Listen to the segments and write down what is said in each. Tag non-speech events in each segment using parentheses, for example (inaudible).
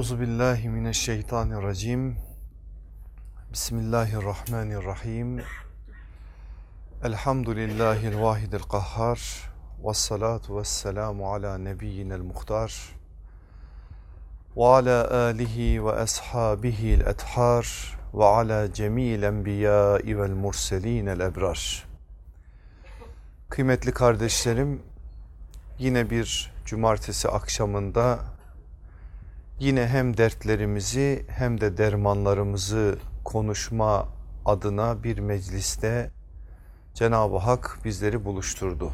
Euzu billahi mineşşeytanirracim. Bismillahirrahmanirrahim. Elhamdülillahil vahidil kahhar. Ve salatu ve selamu ala nebiyyinel muhtar. Ve ala alihi ve ashabihil ethar. Ve ala cemil enbiyai vel murselinel ebrar. Kıymetli kardeşlerim, yine bir cumartesi akşamında yine hem dertlerimizi hem de dermanlarımızı konuşma adına bir mecliste Cenab-ı Hak bizleri buluşturdu.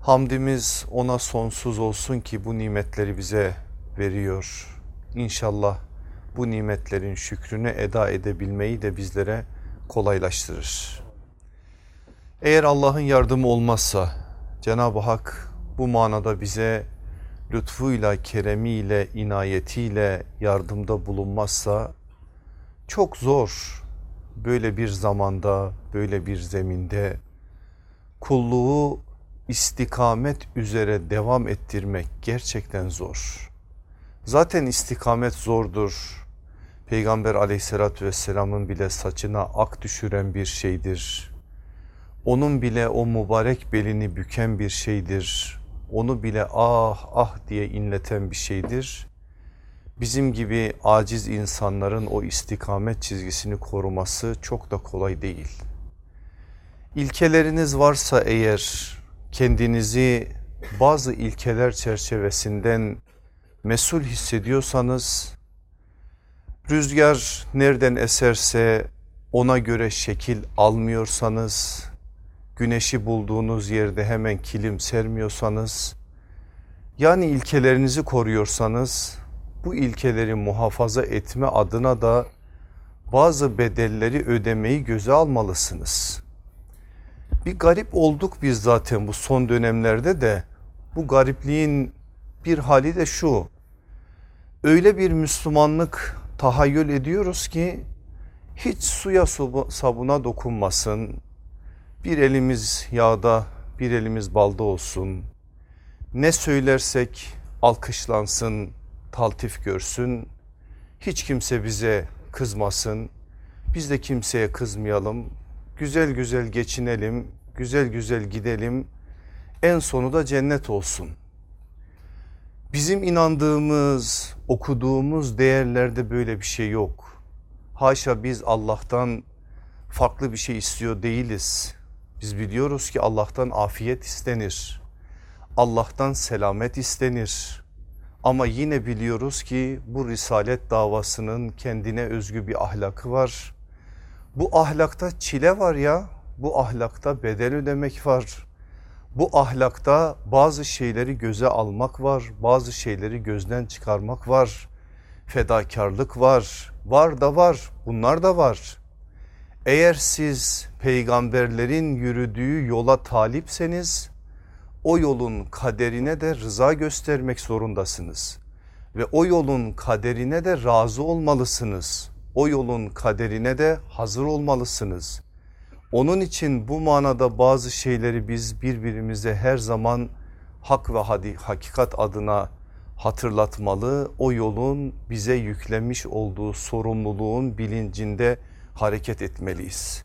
Hamdimiz ona sonsuz olsun ki bu nimetleri bize veriyor. İnşallah bu nimetlerin şükrünü eda edebilmeyi de bizlere kolaylaştırır. Eğer Allah'ın yardımı olmazsa Cenab-ı Hak bu manada bize lütfuyla, keremiyle, inayetiyle yardımda bulunmazsa çok zor böyle bir zamanda, böyle bir zeminde kulluğu istikamet üzere devam ettirmek gerçekten zor. Zaten istikamet zordur. Peygamber aleyhissalatü vesselamın bile saçına ak düşüren bir şeydir. Onun bile o mübarek belini büken bir şeydir onu bile ah ah diye inleten bir şeydir. Bizim gibi aciz insanların o istikamet çizgisini koruması çok da kolay değil. İlkeleriniz varsa eğer kendinizi bazı ilkeler çerçevesinden mesul hissediyorsanız rüzgar nereden eserse ona göre şekil almıyorsanız güneşi bulduğunuz yerde hemen kilim sermiyorsanız yani ilkelerinizi koruyorsanız bu ilkeleri muhafaza etme adına da bazı bedelleri ödemeyi göze almalısınız. Bir garip olduk biz zaten bu son dönemlerde de bu garipliğin bir hali de şu. Öyle bir Müslümanlık tahayyül ediyoruz ki hiç suya sabuna dokunmasın, bir elimiz yağda bir elimiz balda olsun. Ne söylersek alkışlansın, taltif görsün. Hiç kimse bize kızmasın. Biz de kimseye kızmayalım. Güzel güzel geçinelim, güzel güzel gidelim. En sonu da cennet olsun. Bizim inandığımız, okuduğumuz değerlerde böyle bir şey yok. Haşa biz Allah'tan farklı bir şey istiyor değiliz. Biz biliyoruz ki Allah'tan afiyet istenir. Allah'tan selamet istenir. Ama yine biliyoruz ki bu risalet davasının kendine özgü bir ahlakı var. Bu ahlakta çile var ya, bu ahlakta bedel ödemek var. Bu ahlakta bazı şeyleri göze almak var, bazı şeyleri gözden çıkarmak var. Fedakarlık var, var da var, bunlar da var. Eğer siz peygamberlerin yürüdüğü yola talipseniz o yolun kaderine de rıza göstermek zorundasınız. Ve o yolun kaderine de razı olmalısınız. O yolun kaderine de hazır olmalısınız. Onun için bu manada bazı şeyleri biz birbirimize her zaman hak ve hakikat adına hatırlatmalı. O yolun bize yüklemiş olduğu sorumluluğun bilincinde hareket etmeliyiz.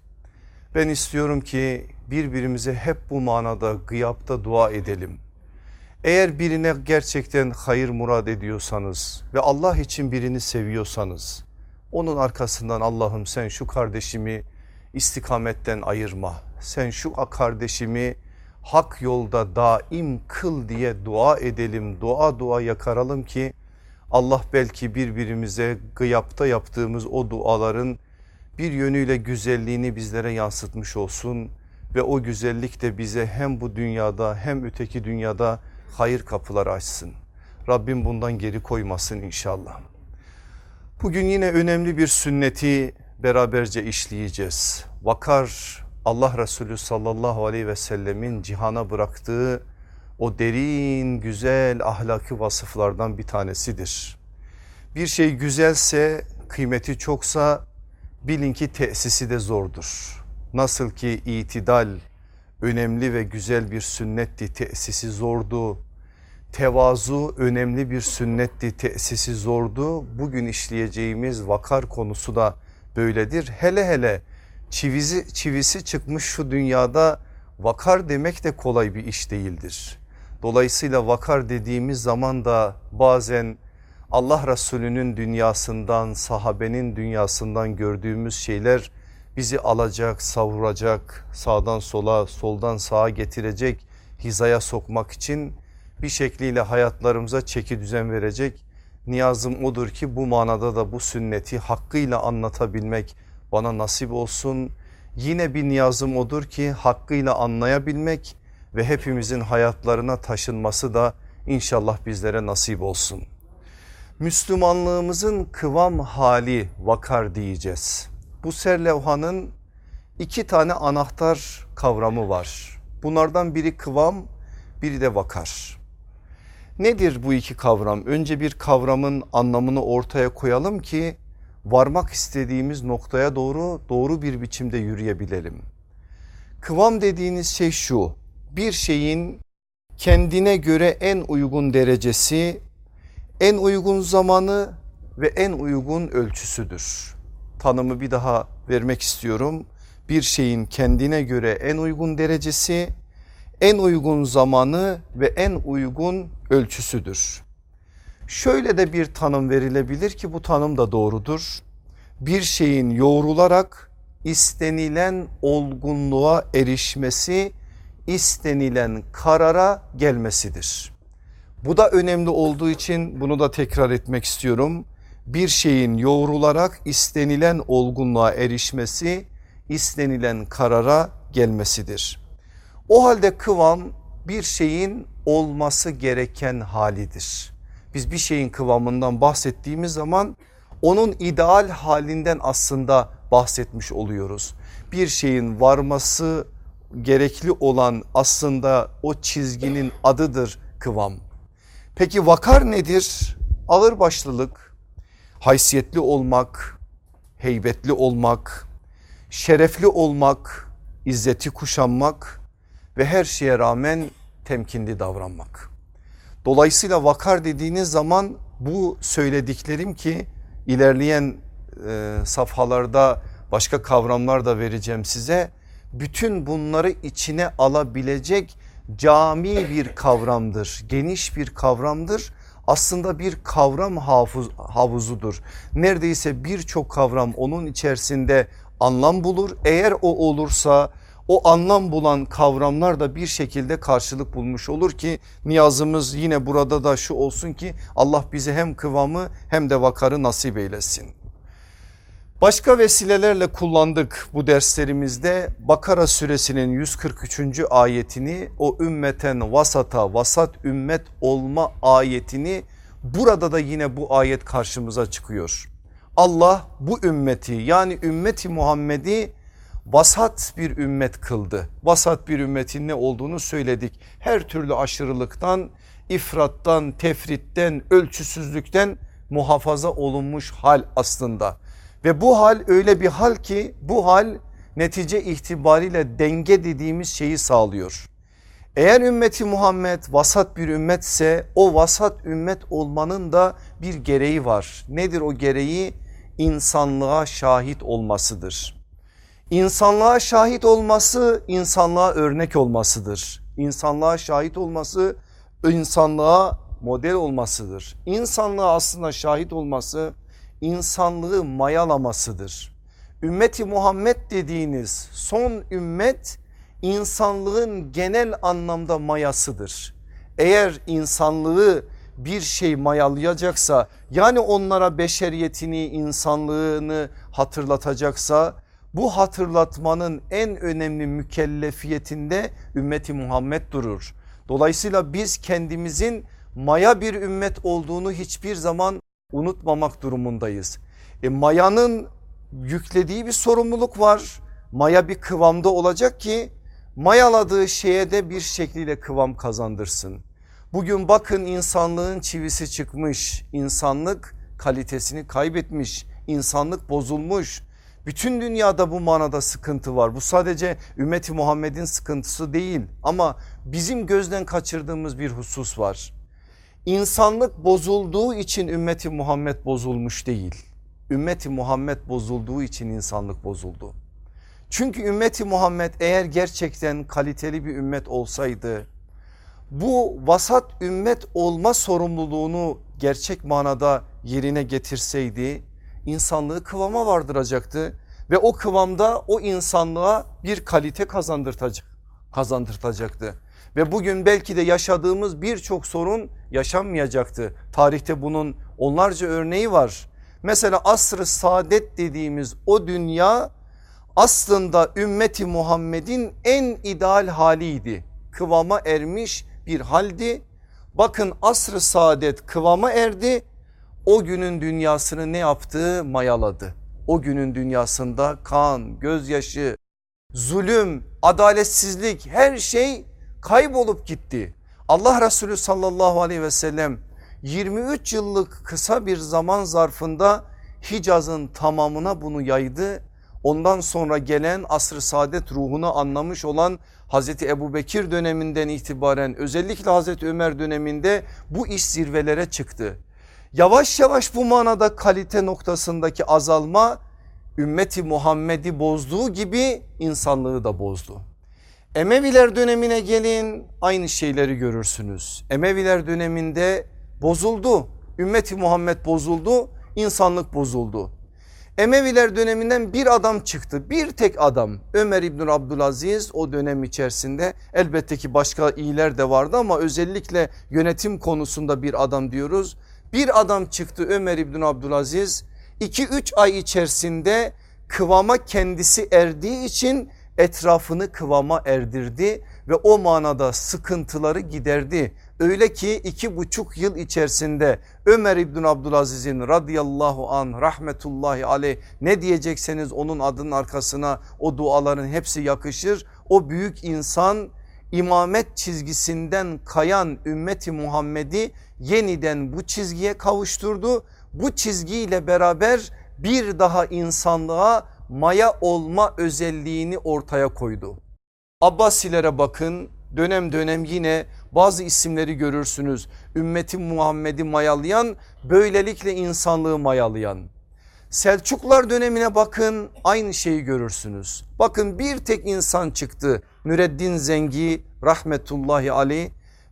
Ben istiyorum ki birbirimize hep bu manada gıyapta dua edelim. Eğer birine gerçekten hayır murad ediyorsanız ve Allah için birini seviyorsanız onun arkasından Allah'ım sen şu kardeşimi istikametten ayırma. Sen şu kardeşimi hak yolda daim kıl diye dua edelim. Dua dua yakaralım ki Allah belki birbirimize gıyapta yaptığımız o duaların bir yönüyle güzelliğini bizlere yansıtmış olsun ve o güzellik de bize hem bu dünyada hem öteki dünyada hayır kapıları açsın. Rabbim bundan geri koymasın inşallah. Bugün yine önemli bir sünneti beraberce işleyeceğiz. Vakar Allah Resulü sallallahu aleyhi ve sellemin cihana bıraktığı o derin güzel ahlaki vasıflardan bir tanesidir. Bir şey güzelse kıymeti çoksa bilin ki tesisi de zordur. Nasıl ki itidal önemli ve güzel bir sünnetti tesisi zordu. Tevazu önemli bir sünnetti, tesisi zordu. Bugün işleyeceğimiz vakar konusu da böyledir. Hele hele çivisi, çivisi çıkmış şu dünyada vakar demek de kolay bir iş değildir. Dolayısıyla vakar dediğimiz zaman da bazen Allah Resulü'nün dünyasından sahabenin dünyasından gördüğümüz şeyler bizi alacak savuracak sağdan sola soldan sağa getirecek hizaya sokmak için bir şekliyle hayatlarımıza çeki düzen verecek. Niyazım odur ki bu manada da bu sünneti hakkıyla anlatabilmek bana nasip olsun. Yine bir niyazım odur ki hakkıyla anlayabilmek ve hepimizin hayatlarına taşınması da inşallah bizlere nasip olsun. Müslümanlığımızın kıvam hali vakar diyeceğiz. Bu serlevhanın iki tane anahtar kavramı var. Bunlardan biri kıvam biri de vakar. Nedir bu iki kavram? Önce bir kavramın anlamını ortaya koyalım ki varmak istediğimiz noktaya doğru doğru bir biçimde yürüyebilelim. Kıvam dediğiniz şey şu bir şeyin kendine göre en uygun derecesi en uygun zamanı ve en uygun ölçüsüdür. Tanımı bir daha vermek istiyorum. Bir şeyin kendine göre en uygun derecesi, en uygun zamanı ve en uygun ölçüsüdür. Şöyle de bir tanım verilebilir ki bu tanım da doğrudur. Bir şeyin yoğrularak istenilen olgunluğa erişmesi, istenilen karara gelmesidir. Bu da önemli olduğu için bunu da tekrar etmek istiyorum. Bir şeyin yoğrularak istenilen olgunluğa erişmesi, istenilen karara gelmesidir. O halde kıvam bir şeyin olması gereken halidir. Biz bir şeyin kıvamından bahsettiğimiz zaman onun ideal halinden aslında bahsetmiş oluyoruz. Bir şeyin varması gerekli olan aslında o çizginin adıdır kıvam. Peki vakar nedir? Ağır başlılık, haysiyetli olmak, heybetli olmak, şerefli olmak, izzeti kuşanmak ve her şeye rağmen temkinli davranmak. Dolayısıyla vakar dediğiniz zaman bu söylediklerim ki ilerleyen e, safhalarda başka kavramlar da vereceğim size. Bütün bunları içine alabilecek cami bir kavramdır, geniş bir kavramdır. Aslında bir kavram hafuz, havuzudur. Neredeyse birçok kavram onun içerisinde anlam bulur. Eğer o olursa o anlam bulan kavramlar da bir şekilde karşılık bulmuş olur ki niyazımız yine burada da şu olsun ki Allah bize hem kıvamı hem de vakarı nasip eylesin. Başka vesilelerle kullandık bu derslerimizde Bakara suresinin 143. ayetini o ümmeten vasata vasat ümmet olma ayetini burada da yine bu ayet karşımıza çıkıyor. Allah bu ümmeti yani ümmeti Muhammed'i vasat bir ümmet kıldı. Vasat bir ümmetin ne olduğunu söyledik. Her türlü aşırılıktan, ifrattan, tefritten, ölçüsüzlükten muhafaza olunmuş hal aslında. Ve bu hal öyle bir hal ki bu hal netice itibariyle denge dediğimiz şeyi sağlıyor. Eğer ümmeti Muhammed vasat bir ümmetse o vasat ümmet olmanın da bir gereği var. Nedir o gereği? İnsanlığa şahit olmasıdır. İnsanlığa şahit olması insanlığa örnek olmasıdır. İnsanlığa şahit olması insanlığa model olmasıdır. İnsanlığa aslında şahit olması insanlığı mayalamasıdır. Ümmeti Muhammed dediğiniz son ümmet insanlığın genel anlamda mayasıdır. Eğer insanlığı bir şey mayalayacaksa yani onlara beşeriyetini insanlığını hatırlatacaksa bu hatırlatmanın en önemli mükellefiyetinde ümmeti Muhammed durur. Dolayısıyla biz kendimizin maya bir ümmet olduğunu hiçbir zaman unutmamak durumundayız. E, mayanın yüklediği bir sorumluluk var. Maya bir kıvamda olacak ki mayaladığı şeye de bir şekliyle kıvam kazandırsın. Bugün bakın insanlığın çivisi çıkmış. insanlık kalitesini kaybetmiş. insanlık bozulmuş. Bütün dünyada bu manada sıkıntı var. Bu sadece ümmeti Muhammed'in sıkıntısı değil ama bizim gözden kaçırdığımız bir husus var. İnsanlık bozulduğu için ümmeti Muhammed bozulmuş değil. Ümmeti Muhammed bozulduğu için insanlık bozuldu. Çünkü ümmeti Muhammed eğer gerçekten kaliteli bir ümmet olsaydı bu vasat ümmet olma sorumluluğunu gerçek manada yerine getirseydi insanlığı kıvama vardıracaktı ve o kıvamda o insanlığa bir kalite kazandırtacak, kazandırtacaktı. Ve bugün belki de yaşadığımız birçok sorun yaşanmayacaktı. Tarihte bunun onlarca örneği var. Mesela asr-ı saadet dediğimiz o dünya aslında ümmeti Muhammed'in en ideal haliydi. Kıvama ermiş bir haldi. Bakın asr-ı saadet kıvama erdi. O günün dünyasını ne yaptı? Mayaladı. O günün dünyasında kan, gözyaşı, zulüm, adaletsizlik her şey kaybolup gitti. Allah Resulü sallallahu aleyhi ve sellem 23 yıllık kısa bir zaman zarfında Hicaz'ın tamamına bunu yaydı. Ondan sonra gelen asr-ı saadet ruhunu anlamış olan Hazreti Ebu Bekir döneminden itibaren özellikle Hazreti Ömer döneminde bu iş zirvelere çıktı. Yavaş yavaş bu manada kalite noktasındaki azalma ümmeti Muhammed'i bozduğu gibi insanlığı da bozdu. Emeviler dönemine gelin aynı şeyleri görürsünüz. Emeviler döneminde bozuldu. Ümmeti Muhammed bozuldu, insanlık bozuldu. Emeviler döneminden bir adam çıktı. Bir tek adam Ömer İbn Abdülaziz o dönem içerisinde elbette ki başka iyiler de vardı ama özellikle yönetim konusunda bir adam diyoruz. Bir adam çıktı Ömer İbn Abdülaziz 2-3 ay içerisinde kıvama kendisi erdiği için etrafını kıvama erdirdi ve o manada sıkıntıları giderdi. Öyle ki iki buçuk yıl içerisinde Ömer İbn Abdülaziz'in radıyallahu an rahmetullahi aleyh ne diyecekseniz onun adının arkasına o duaların hepsi yakışır. O büyük insan imamet çizgisinden kayan ümmeti Muhammed'i yeniden bu çizgiye kavuşturdu. Bu çizgiyle beraber bir daha insanlığa maya olma özelliğini ortaya koydu. Abbasilere bakın dönem dönem yine bazı isimleri görürsünüz. Ümmeti Muhammed'i mayalayan böylelikle insanlığı mayalayan. Selçuklar dönemine bakın aynı şeyi görürsünüz. Bakın bir tek insan çıktı Müreddin Zengi rahmetullahi aleyh.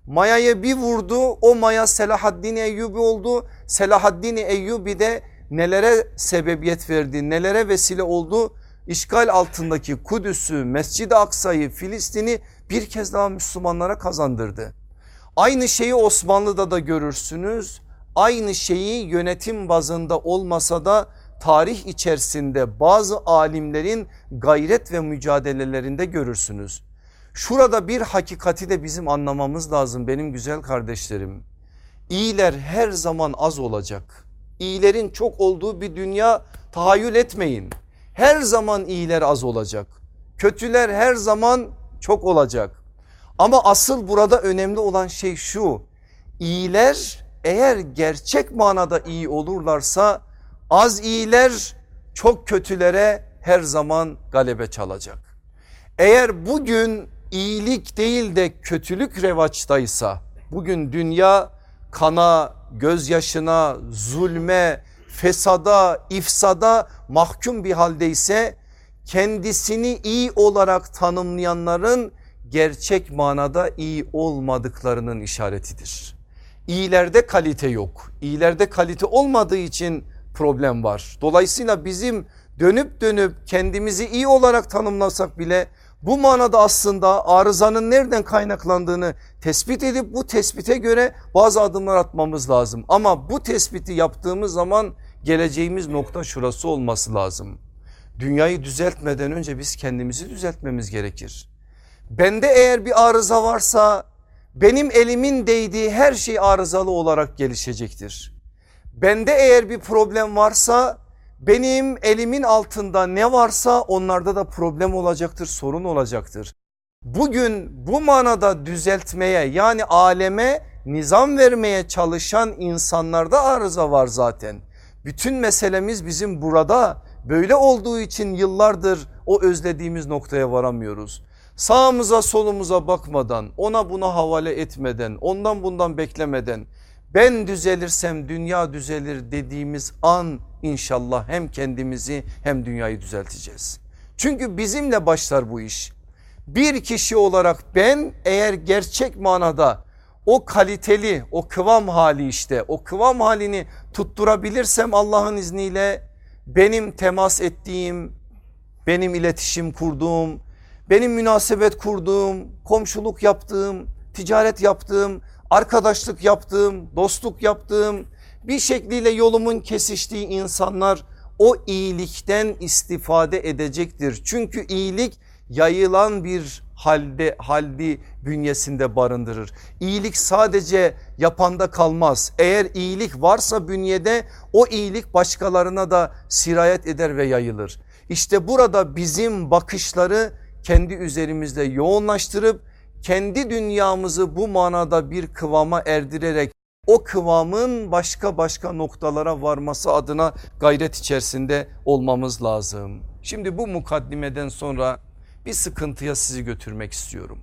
Mayaya bir vurdu o maya Selahaddin Eyyubi oldu. Selahaddin Eyyubi de nelere sebebiyet verdi nelere vesile oldu. İşgal altındaki Kudüs'ü Mescid-i Aksa'yı Filistin'i bir kez daha Müslümanlara kazandırdı. Aynı şeyi Osmanlı'da da görürsünüz. Aynı şeyi yönetim bazında olmasa da tarih içerisinde bazı alimlerin gayret ve mücadelelerinde görürsünüz. Şurada bir hakikati de bizim anlamamız lazım benim güzel kardeşlerim. İyiler her zaman az olacak. İyilerin çok olduğu bir dünya tahayyül etmeyin. Her zaman iyiler az olacak. Kötüler her zaman çok olacak. Ama asıl burada önemli olan şey şu. İyiler eğer gerçek manada iyi olurlarsa az iyiler çok kötülere her zaman galebe çalacak. Eğer bugün iyilik değil de kötülük revaçtaysa bugün dünya kana, gözyaşına, zulme, fesada, ifsada mahkum bir haldeyse kendisini iyi olarak tanımlayanların gerçek manada iyi olmadıklarının işaretidir. İyilerde kalite yok. İyilerde kalite olmadığı için problem var. Dolayısıyla bizim dönüp dönüp kendimizi iyi olarak tanımlasak bile bu manada aslında arızanın nereden kaynaklandığını tespit edip bu tespite göre bazı adımlar atmamız lazım. Ama bu tespiti yaptığımız zaman geleceğimiz nokta şurası olması lazım. Dünyayı düzeltmeden önce biz kendimizi düzeltmemiz gerekir. Bende eğer bir arıza varsa benim elimin değdiği her şey arızalı olarak gelişecektir. Bende eğer bir problem varsa benim elimin altında ne varsa onlarda da problem olacaktır sorun olacaktır. Bugün bu manada düzeltmeye yani aleme nizam vermeye çalışan insanlarda arıza var zaten. Bütün meselemiz bizim burada böyle olduğu için yıllardır o özlediğimiz noktaya varamıyoruz. Sağımıza solumuza bakmadan ona buna havale etmeden ondan bundan beklemeden Ben düzelirsem dünya düzelir dediğimiz an inşallah hem kendimizi hem dünyayı düzelteceğiz. Çünkü bizimle başlar bu iş. Bir kişi olarak ben eğer gerçek manada o kaliteli o kıvam hali işte o kıvam halini tutturabilirsem Allah'ın izniyle benim temas ettiğim benim iletişim kurduğum benim münasebet kurduğum komşuluk yaptığım ticaret yaptığım arkadaşlık yaptığım dostluk yaptığım bir şekliyle yolumun kesiştiği insanlar o iyilikten istifade edecektir. Çünkü iyilik yayılan bir halde haldi bünyesinde barındırır. İyilik sadece yapanda kalmaz. Eğer iyilik varsa bünyede o iyilik başkalarına da sirayet eder ve yayılır. İşte burada bizim bakışları kendi üzerimizde yoğunlaştırıp kendi dünyamızı bu manada bir kıvama erdirerek o kıvamın başka başka noktalara varması adına gayret içerisinde olmamız lazım. Şimdi bu mukaddimeden sonra bir sıkıntıya sizi götürmek istiyorum.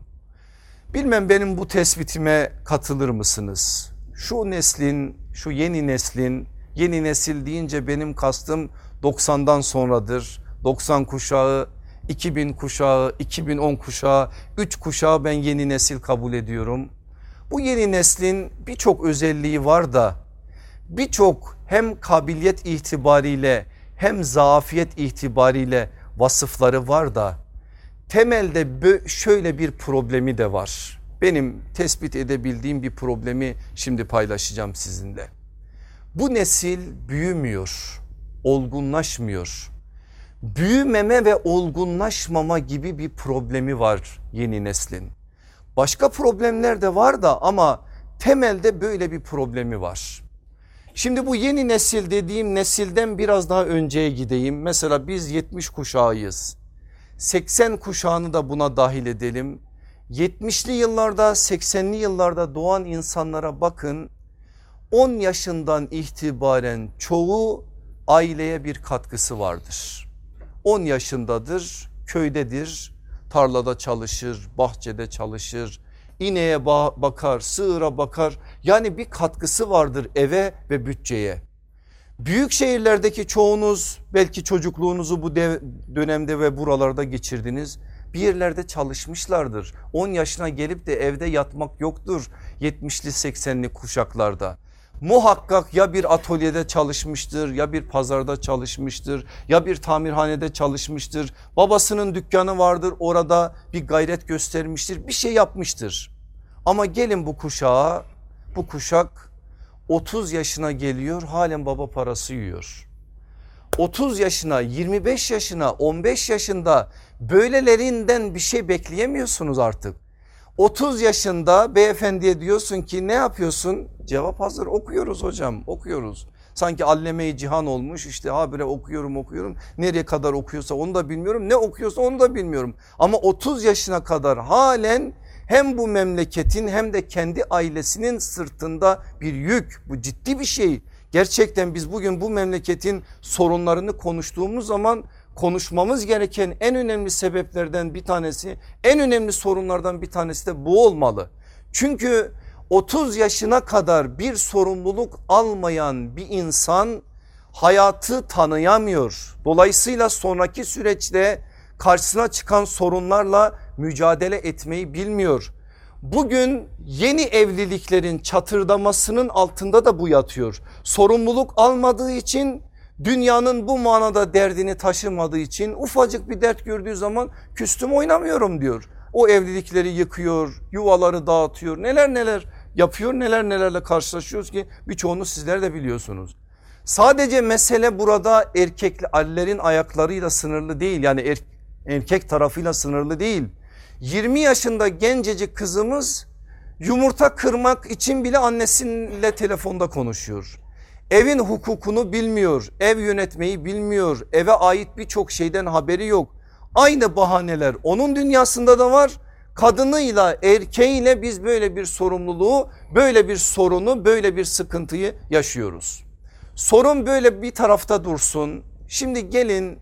Bilmem benim bu tespitime katılır mısınız? Şu neslin, şu yeni neslin, yeni nesil deyince benim kastım 90'dan sonradır. 90 kuşağı, 2000 kuşağı, 2010 kuşağı, 3 kuşağı ben yeni nesil kabul ediyorum. Bu yeni neslin birçok özelliği var da birçok hem kabiliyet itibariyle hem zafiyet itibariyle vasıfları var da temelde şöyle bir problemi de var. Benim tespit edebildiğim bir problemi şimdi paylaşacağım sizinle. Bu nesil büyümüyor, olgunlaşmıyor. Büyümeme ve olgunlaşmama gibi bir problemi var yeni neslin. Başka problemler de var da ama temelde böyle bir problemi var. Şimdi bu yeni nesil dediğim nesilden biraz daha önceye gideyim. Mesela biz 70 kuşağıyız. 80 kuşağını da buna dahil edelim. 70'li yıllarda 80'li yıllarda doğan insanlara bakın 10 yaşından itibaren çoğu aileye bir katkısı vardır. 10 yaşındadır köydedir tarlada çalışır bahçede çalışır ineğe bakar sığıra bakar yani bir katkısı vardır eve ve bütçeye. Büyük şehirlerdeki çoğunuz belki çocukluğunuzu bu dönemde ve buralarda geçirdiniz. Bir yerlerde çalışmışlardır. 10 yaşına gelip de evde yatmak yoktur 70'li 80'li kuşaklarda. Muhakkak ya bir atölyede çalışmıştır ya bir pazarda çalışmıştır ya bir tamirhanede çalışmıştır. Babasının dükkanı vardır orada bir gayret göstermiştir bir şey yapmıştır. Ama gelin bu kuşağa bu kuşak 30 yaşına geliyor halen baba parası yiyor. 30 yaşına 25 yaşına 15 yaşında böylelerinden bir şey bekleyemiyorsunuz artık. 30 yaşında beyefendiye diyorsun ki ne yapıyorsun? Cevap hazır okuyoruz hocam okuyoruz. Sanki alleme cihan olmuş işte habire okuyorum okuyorum. Nereye kadar okuyorsa onu da bilmiyorum. Ne okuyorsa onu da bilmiyorum. Ama 30 yaşına kadar halen hem bu memleketin hem de kendi ailesinin sırtında bir yük. Bu ciddi bir şey. Gerçekten biz bugün bu memleketin sorunlarını konuştuğumuz zaman konuşmamız gereken en önemli sebeplerden bir tanesi en önemli sorunlardan bir tanesi de bu olmalı. Çünkü 30 yaşına kadar bir sorumluluk almayan bir insan hayatı tanıyamıyor. Dolayısıyla sonraki süreçte karşısına çıkan sorunlarla mücadele etmeyi bilmiyor. Bugün yeni evliliklerin çatırdamasının altında da bu yatıyor. Sorumluluk almadığı için dünyanın bu manada derdini taşımadığı için ufacık bir dert gördüğü zaman küstüm oynamıyorum diyor. O evlilikleri yıkıyor, yuvaları dağıtıyor, neler neler yapıyor, neler nelerle karşılaşıyoruz ki birçoğunu sizler de biliyorsunuz. Sadece mesele burada erkeklerin ayaklarıyla sınırlı değil yani er, erkek tarafıyla sınırlı değil. 20 yaşında gencecik kızımız yumurta kırmak için bile annesiyle telefonda konuşuyor. Evin hukukunu bilmiyor, ev yönetmeyi bilmiyor, eve ait birçok şeyden haberi yok. Aynı bahaneler onun dünyasında da var. Kadınıyla erkeğiyle biz böyle bir sorumluluğu, böyle bir sorunu, böyle bir sıkıntıyı yaşıyoruz. Sorun böyle bir tarafta dursun. Şimdi gelin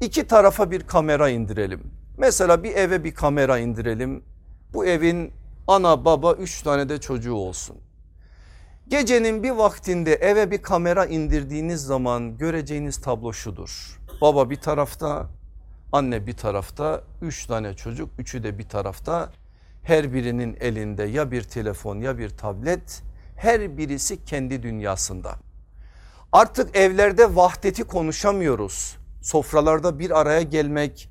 iki tarafa bir kamera indirelim. Mesela bir eve bir kamera indirelim. Bu evin ana baba üç tane de çocuğu olsun. Gecenin bir vaktinde eve bir kamera indirdiğiniz zaman göreceğiniz tablo şudur. Baba bir tarafta anne bir tarafta üç tane çocuk üçü de bir tarafta her birinin elinde ya bir telefon ya bir tablet her birisi kendi dünyasında. Artık evlerde vahdeti konuşamıyoruz. Sofralarda bir araya gelmek,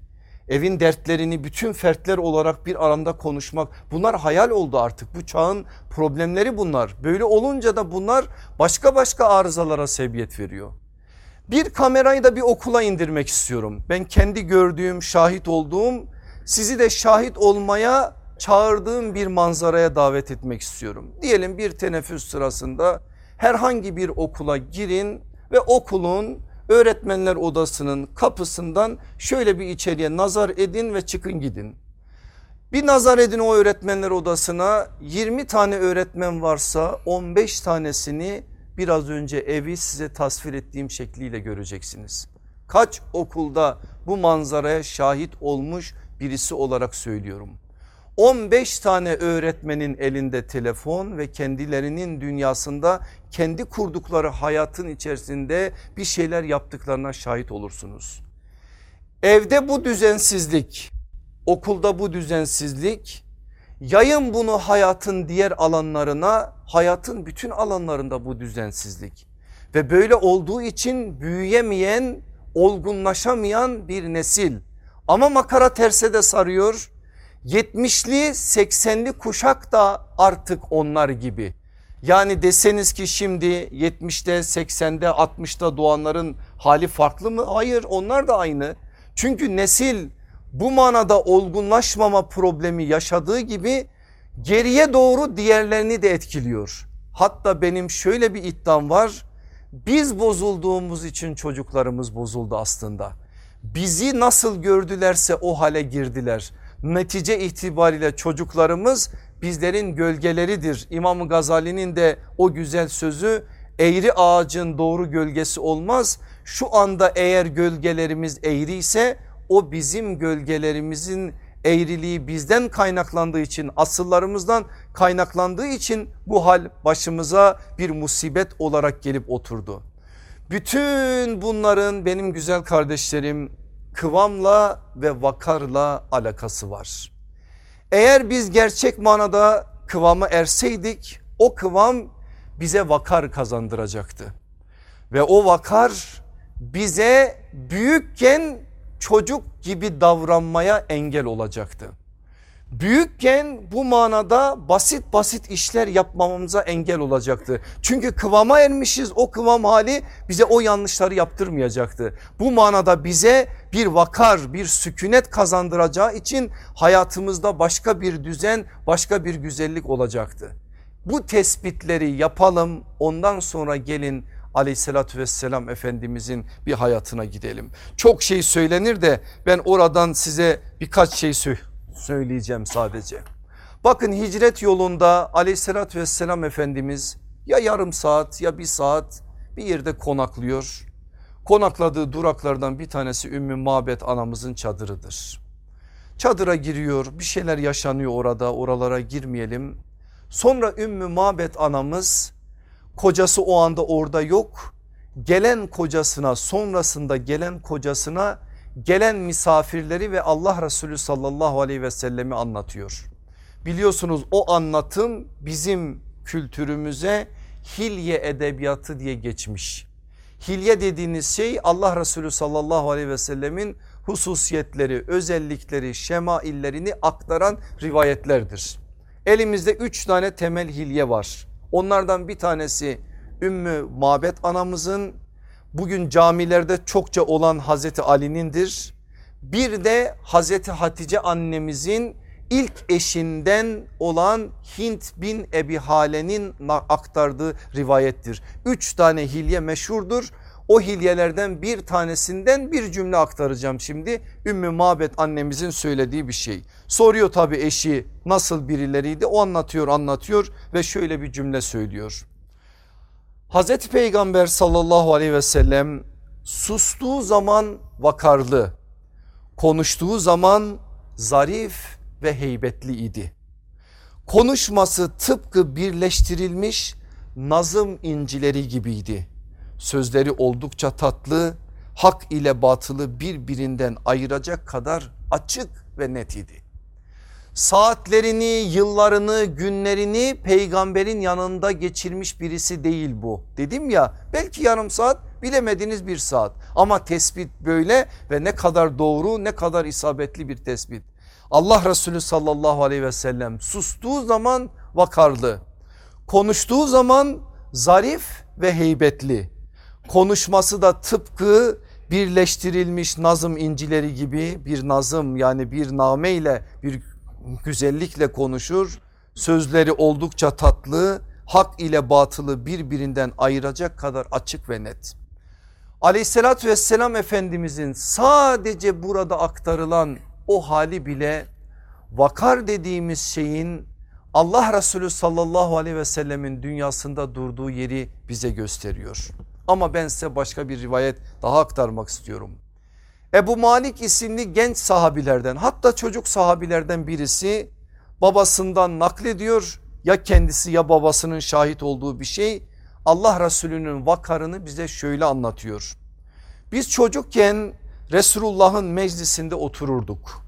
evin dertlerini bütün fertler olarak bir aranda konuşmak bunlar hayal oldu artık. Bu çağın problemleri bunlar. Böyle olunca da bunlar başka başka arızalara sebebiyet veriyor. Bir kamerayı da bir okula indirmek istiyorum. Ben kendi gördüğüm, şahit olduğum, sizi de şahit olmaya çağırdığım bir manzaraya davet etmek istiyorum. Diyelim bir teneffüs sırasında herhangi bir okula girin ve okulun öğretmenler odasının kapısından şöyle bir içeriye nazar edin ve çıkın gidin. Bir nazar edin o öğretmenler odasına 20 tane öğretmen varsa 15 tanesini biraz önce evi size tasvir ettiğim şekliyle göreceksiniz. Kaç okulda bu manzaraya şahit olmuş birisi olarak söylüyorum. 15 tane öğretmenin elinde telefon ve kendilerinin dünyasında kendi kurdukları hayatın içerisinde bir şeyler yaptıklarına şahit olursunuz. Evde bu düzensizlik, okulda bu düzensizlik, yayın bunu hayatın diğer alanlarına, hayatın bütün alanlarında bu düzensizlik. Ve böyle olduğu için büyüyemeyen, olgunlaşamayan bir nesil. Ama makara terse de sarıyor 70'li 80'li kuşak da artık onlar gibi. Yani deseniz ki şimdi 70'te 80'de 60'ta doğanların hali farklı mı? Hayır onlar da aynı. Çünkü nesil bu manada olgunlaşmama problemi yaşadığı gibi geriye doğru diğerlerini de etkiliyor. Hatta benim şöyle bir iddiam var. Biz bozulduğumuz için çocuklarımız bozuldu aslında. Bizi nasıl gördülerse o hale girdiler netice itibariyle çocuklarımız bizlerin gölgeleridir. İmam Gazali'nin de o güzel sözü eğri ağacın doğru gölgesi olmaz. Şu anda eğer gölgelerimiz eğri ise o bizim gölgelerimizin eğriliği bizden kaynaklandığı için asıllarımızdan kaynaklandığı için bu hal başımıza bir musibet olarak gelip oturdu. Bütün bunların benim güzel kardeşlerim kıvamla ve vakarla alakası var. Eğer biz gerçek manada kıvama erseydik o kıvam bize vakar kazandıracaktı. Ve o vakar bize büyükken çocuk gibi davranmaya engel olacaktı. Büyükken bu manada basit basit işler yapmamamıza engel olacaktı. Çünkü kıvama ermişiz o kıvam hali bize o yanlışları yaptırmayacaktı. Bu manada bize bir vakar bir sükunet kazandıracağı için hayatımızda başka bir düzen başka bir güzellik olacaktı. Bu tespitleri yapalım ondan sonra gelin aleyhissalatü vesselam efendimizin bir hayatına gidelim. Çok şey söylenir de ben oradan size birkaç şey söyleyeceğim sadece. Bakın hicret yolunda aleyhissalatü vesselam efendimiz ya yarım saat ya bir saat bir yerde konaklıyor. Konakladığı duraklardan bir tanesi Ümmü Mabet anamızın çadırıdır. Çadıra giriyor bir şeyler yaşanıyor orada oralara girmeyelim. Sonra Ümmü Mabet anamız kocası o anda orada yok. Gelen kocasına sonrasında gelen kocasına gelen misafirleri ve Allah Resulü sallallahu aleyhi ve sellemi anlatıyor. Biliyorsunuz o anlatım bizim kültürümüze hilye edebiyatı diye geçmiş. Hilye dediğiniz şey Allah Resulü sallallahu aleyhi ve sellemin hususiyetleri, özellikleri, şemaillerini aktaran rivayetlerdir. Elimizde üç tane temel hilye var. Onlardan bir tanesi Ümmü Mabet anamızın bugün camilerde çokça olan Hazreti Ali'nindir. Bir de Hazreti Hatice annemizin ilk eşinden olan Hint bin Ebi Hale'nin aktardığı rivayettir. Üç tane hilye meşhurdur. O hilyelerden bir tanesinden bir cümle aktaracağım şimdi. Ümmü Mabet annemizin söylediği bir şey. Soruyor tabi eşi nasıl birileriydi o anlatıyor anlatıyor ve şöyle bir cümle söylüyor. Hazreti Peygamber sallallahu aleyhi ve sellem sustuğu zaman vakarlı, konuştuğu zaman zarif ve heybetli idi. Konuşması tıpkı birleştirilmiş nazım incileri gibiydi. Sözleri oldukça tatlı, hak ile batılı birbirinden ayıracak kadar açık ve net idi. Saatlerini, yıllarını, günlerini peygamberin yanında geçirmiş birisi değil bu. Dedim ya belki yarım saat bilemediniz bir saat ama tespit böyle ve ne kadar doğru ne kadar isabetli bir tespit. Allah Resulü sallallahu aleyhi ve sellem sustuğu zaman vakarlı, konuştuğu zaman zarif ve heybetli. Konuşması da tıpkı birleştirilmiş nazım incileri gibi bir nazım yani bir name ile bir güzellikle konuşur. Sözleri oldukça tatlı, hak ile batılı birbirinden ayıracak kadar açık ve net. Aleyhissalatü vesselam Efendimizin sadece burada aktarılan o hali bile vakar dediğimiz şeyin Allah Resulü sallallahu aleyhi ve sellemin dünyasında durduğu yeri bize gösteriyor. Ama ben size başka bir rivayet daha aktarmak istiyorum. Ebu Malik isimli genç sahabilerden hatta çocuk sahabilerden birisi babasından naklediyor ya kendisi ya babasının şahit olduğu bir şey Allah Resulü'nün vakarını bize şöyle anlatıyor. Biz çocukken Resulullah'ın meclisinde otururduk.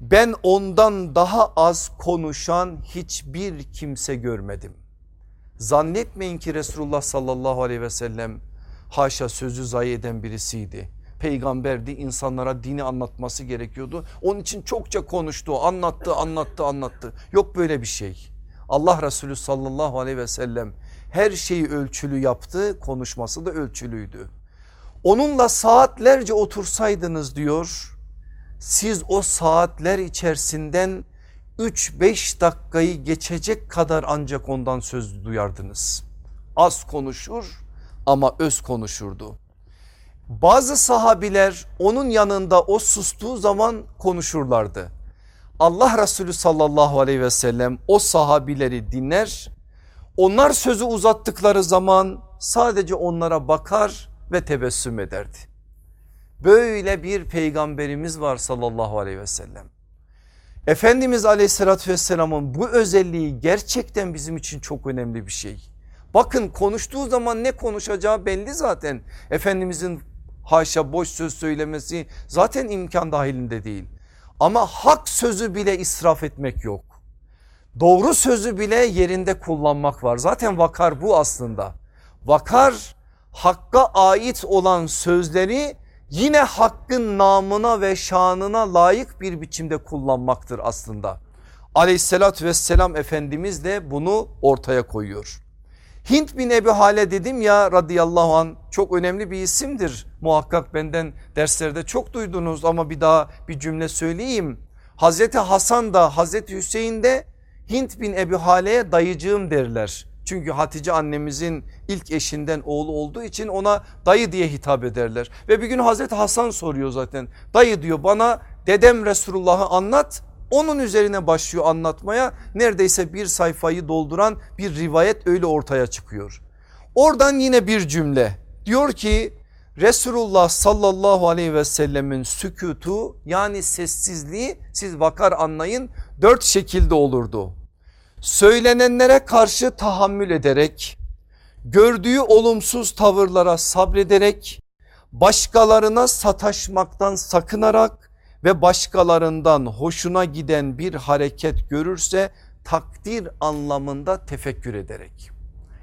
Ben ondan daha az konuşan hiçbir kimse görmedim. Zannetmeyin ki Resulullah sallallahu aleyhi ve sellem haşa sözü zayi eden birisiydi. Peygamberdi insanlara dini anlatması gerekiyordu. Onun için çokça konuştu anlattı anlattı anlattı. Yok böyle bir şey. Allah Resulü sallallahu aleyhi ve sellem her şeyi ölçülü yaptı konuşması da ölçülüydü. Onunla saatlerce otursaydınız diyor siz o saatler içerisinden 3-5 dakikayı geçecek kadar ancak ondan söz duyardınız. Az konuşur ama öz konuşurdu. Bazı sahabiler onun yanında o sustuğu zaman konuşurlardı. Allah Resulü sallallahu aleyhi ve sellem o sahabileri dinler. Onlar sözü uzattıkları zaman sadece onlara bakar ve tebessüm ederdi. Böyle bir peygamberimiz var sallallahu aleyhi ve sellem. Efendimiz aleyhissalatü vesselamın bu özelliği gerçekten bizim için çok önemli bir şey. Bakın konuştuğu zaman ne konuşacağı belli zaten. Efendimizin haşa boş söz söylemesi zaten imkan dahilinde değil. Ama hak sözü bile israf etmek yok. Doğru sözü bile yerinde kullanmak var. Zaten vakar bu aslında. Vakar hakka ait olan sözleri yine hakkın namına ve şanına layık bir biçimde kullanmaktır aslında. Aleyhissalatü vesselam Efendimiz de bunu ortaya koyuyor. Hint bin Ebi Hale dedim ya radıyallahu an çok önemli bir isimdir. Muhakkak benden derslerde çok duydunuz ama bir daha bir cümle söyleyeyim. Hazreti Hasan da Hazreti Hüseyin de Hint bin Ebi Hale'ye dayıcığım derler. Çünkü Hatice annemizin ilk eşinden oğlu olduğu için ona dayı diye hitap ederler. Ve bir gün Hazreti Hasan soruyor zaten dayı diyor bana dedem Resulullah'ı anlat onun üzerine başlıyor anlatmaya neredeyse bir sayfayı dolduran bir rivayet öyle ortaya çıkıyor. Oradan yine bir cümle diyor ki Resulullah sallallahu aleyhi ve sellemin sükutu yani sessizliği siz vakar anlayın dört şekilde olurdu. Söylenenlere karşı tahammül ederek, gördüğü olumsuz tavırlara sabrederek, başkalarına sataşmaktan sakınarak ve başkalarından hoşuna giden bir hareket görürse takdir anlamında tefekkür ederek.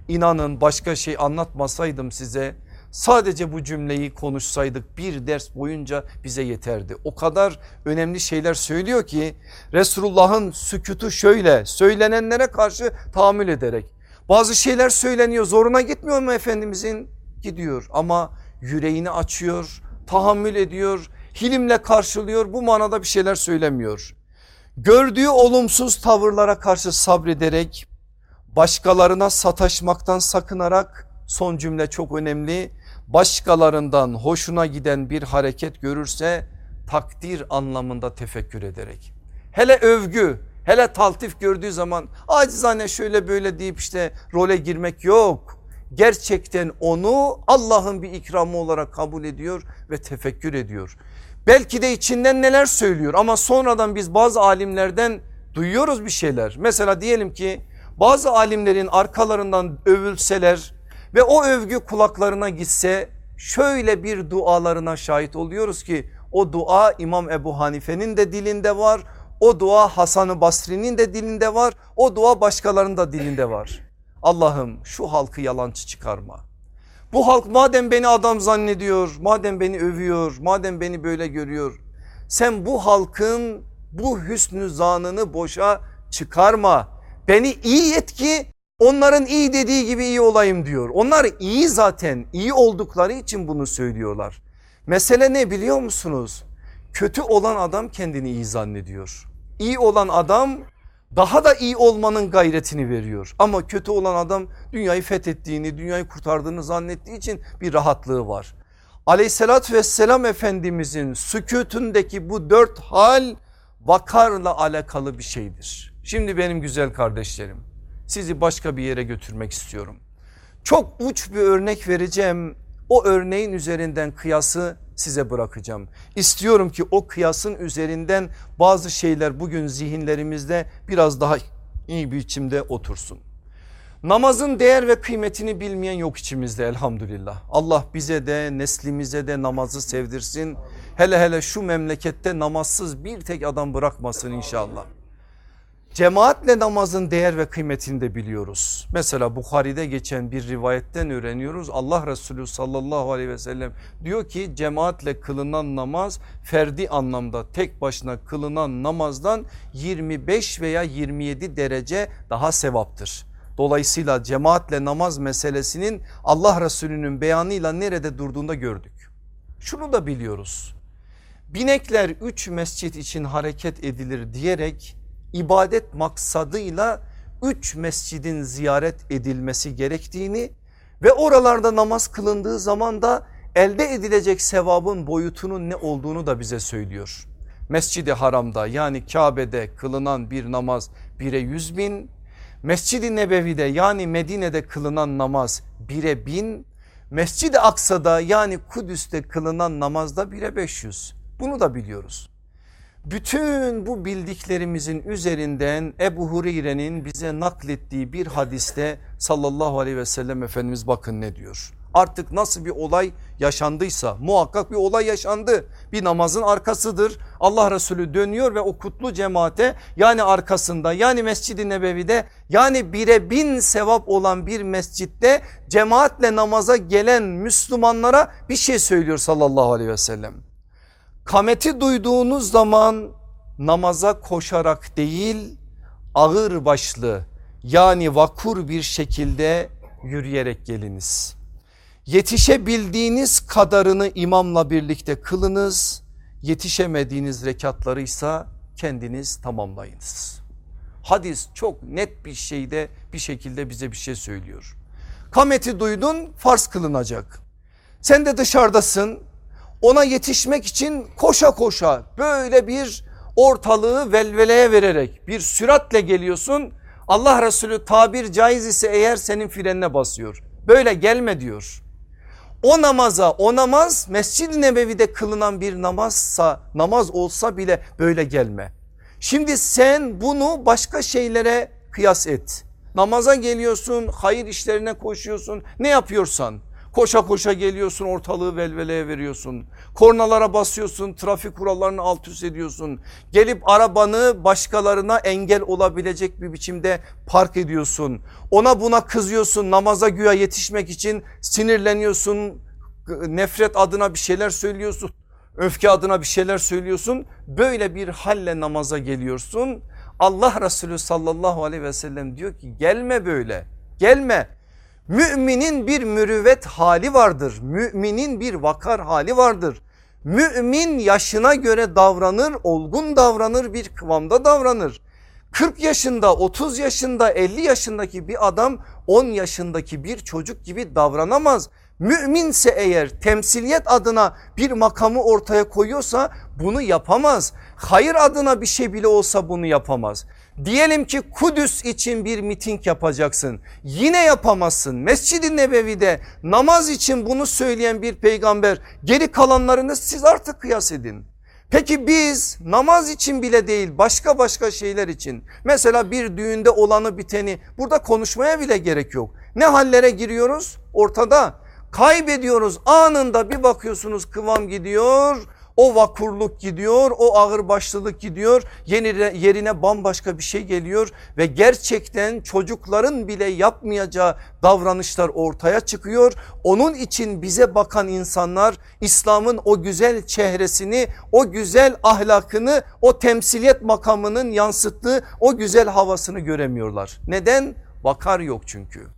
İnanın başka şey anlatmasaydım size sadece bu cümleyi konuşsaydık bir ders boyunca bize yeterdi. O kadar önemli şeyler söylüyor ki Resulullah'ın sükutu şöyle söylenenlere karşı tahammül ederek. Bazı şeyler söyleniyor zoruna gitmiyor mu Efendimizin? Gidiyor ama yüreğini açıyor tahammül ediyor hilimle karşılıyor bu manada bir şeyler söylemiyor. Gördüğü olumsuz tavırlara karşı sabrederek başkalarına sataşmaktan sakınarak son cümle çok önemli başkalarından hoşuna giden bir hareket görürse takdir anlamında tefekkür ederek. Hele övgü hele taltif gördüğü zaman acizane şöyle böyle deyip işte role girmek yok. Gerçekten onu Allah'ın bir ikramı olarak kabul ediyor ve tefekkür ediyor. Belki de içinden neler söylüyor ama sonradan biz bazı alimlerden duyuyoruz bir şeyler. Mesela diyelim ki Bazı alimlerin arkalarından övülseler ve o övgü kulaklarına gitse şöyle bir dualarına şahit oluyoruz ki o dua İmam Ebu Hanife'nin de dilinde var. O dua Hasan-ı Basri'nin de dilinde var. O dua başkalarının da dilinde var. Allah'ım şu halkı yalancı çıkarma. Bu halk madem beni adam zannediyor, madem beni övüyor, madem beni böyle görüyor. Sen bu halkın bu hüsnü zanını boşa çıkarma. Beni iyi et ki onların iyi dediği gibi iyi olayım diyor. Onlar iyi zaten iyi oldukları için bunu söylüyorlar. Mesele ne biliyor musunuz? Kötü olan adam kendini iyi zannediyor. İyi olan adam daha da iyi olmanın gayretini veriyor. Ama kötü olan adam dünyayı fethettiğini, dünyayı kurtardığını zannettiği için bir rahatlığı var. Aleyhissalatü vesselam Efendimizin sükutundaki bu dört hal vakarla alakalı bir şeydir. Şimdi benim güzel kardeşlerim sizi başka bir yere götürmek istiyorum. Çok uç bir örnek vereceğim. O örneğin üzerinden kıyası size bırakacağım. İstiyorum ki o kıyasın üzerinden bazı şeyler bugün zihinlerimizde biraz daha iyi bir biçimde otursun. Namazın değer ve kıymetini bilmeyen yok içimizde elhamdülillah. Allah bize de neslimize de namazı sevdirsin. Hele hele şu memlekette namazsız bir tek adam bırakmasın inşallah. Cemaatle namazın değer ve kıymetini de biliyoruz. Mesela Bukhari'de geçen bir rivayetten öğreniyoruz. Allah Resulü sallallahu aleyhi ve sellem diyor ki cemaatle kılınan namaz ferdi anlamda tek başına kılınan namazdan 25 veya 27 derece daha sevaptır. Dolayısıyla cemaatle namaz meselesinin Allah Resulü'nün beyanıyla nerede durduğunda gördük. Şunu da biliyoruz. Binekler üç mescit için hareket edilir diyerek ibadet maksadıyla üç mescidin ziyaret edilmesi gerektiğini ve oralarda namaz kılındığı zaman da elde edilecek sevabın boyutunun ne olduğunu da bize söylüyor. Mescidi haramda yani Kabe'de kılınan bir namaz bire yüz bin, Mescid-i Nebevi'de yani Medine'de kılınan namaz bire bin, Mescid-i Aksa'da yani Kudüs'te kılınan namazda bire beş yüz. Bunu da biliyoruz. Bütün bu bildiklerimizin üzerinden Ebu Hureyre'nin bize naklettiği bir hadiste sallallahu aleyhi ve sellem Efendimiz bakın ne diyor. Artık nasıl bir olay yaşandıysa muhakkak bir olay yaşandı. Bir namazın arkasıdır. Allah Resulü dönüyor ve o kutlu cemaate yani arkasında yani Mescid-i Nebevi'de yani bire bin sevap olan bir mescitte cemaatle namaza gelen Müslümanlara bir şey söylüyor sallallahu aleyhi ve sellem. Kameti duyduğunuz zaman namaza koşarak değil ağır başlı yani vakur bir şekilde yürüyerek geliniz. Yetişebildiğiniz kadarını imamla birlikte kılınız. Yetişemediğiniz rekatları kendiniz tamamlayınız. Hadis çok net bir şeyde bir şekilde bize bir şey söylüyor. Kameti duydun farz kılınacak. Sen de dışarıdasın ona yetişmek için koşa koşa böyle bir ortalığı velveleye vererek bir süratle geliyorsun. Allah Resulü tabir caiz ise eğer senin frenine basıyor. Böyle gelme diyor. O namaza o namaz Mescid-i Nebevi'de kılınan bir namazsa namaz olsa bile böyle gelme. Şimdi sen bunu başka şeylere kıyas et. Namaza geliyorsun hayır işlerine koşuyorsun ne yapıyorsan Koşa koşa geliyorsun ortalığı velveleye veriyorsun. Kornalara basıyorsun trafik kurallarını alt üst ediyorsun. Gelip arabanı başkalarına engel olabilecek bir biçimde park ediyorsun. Ona buna kızıyorsun namaza güya yetişmek için sinirleniyorsun. Nefret adına bir şeyler söylüyorsun. Öfke adına bir şeyler söylüyorsun. Böyle bir halle namaza geliyorsun. Allah Resulü sallallahu aleyhi ve sellem diyor ki gelme böyle gelme Müminin bir mürüvvet hali vardır. Müminin bir vakar hali vardır. Mümin yaşına göre davranır, olgun davranır, bir kıvamda davranır. 40 yaşında, 30 yaşında, 50 yaşındaki bir adam 10 yaşındaki bir çocuk gibi davranamaz. Müminse eğer temsiliyet adına bir makamı ortaya koyuyorsa bunu yapamaz. Hayır adına bir şey bile olsa bunu yapamaz. Diyelim ki Kudüs için bir miting yapacaksın. Yine yapamazsın. Mescid-i Nebevi'de namaz için bunu söyleyen bir peygamber geri kalanlarını siz artık kıyas edin. Peki biz namaz için bile değil başka başka şeyler için mesela bir düğünde olanı biteni burada konuşmaya bile gerek yok. Ne hallere giriyoruz? Ortada kaybediyoruz anında bir bakıyorsunuz kıvam gidiyor o vakurluk gidiyor, o ağır başlılık gidiyor, yerine, yerine bambaşka bir şey geliyor ve gerçekten çocukların bile yapmayacağı davranışlar ortaya çıkıyor. Onun için bize bakan insanlar İslam'ın o güzel çehresini, o güzel ahlakını, o temsiliyet makamının yansıttığı o güzel havasını göremiyorlar. Neden? Vakar yok çünkü.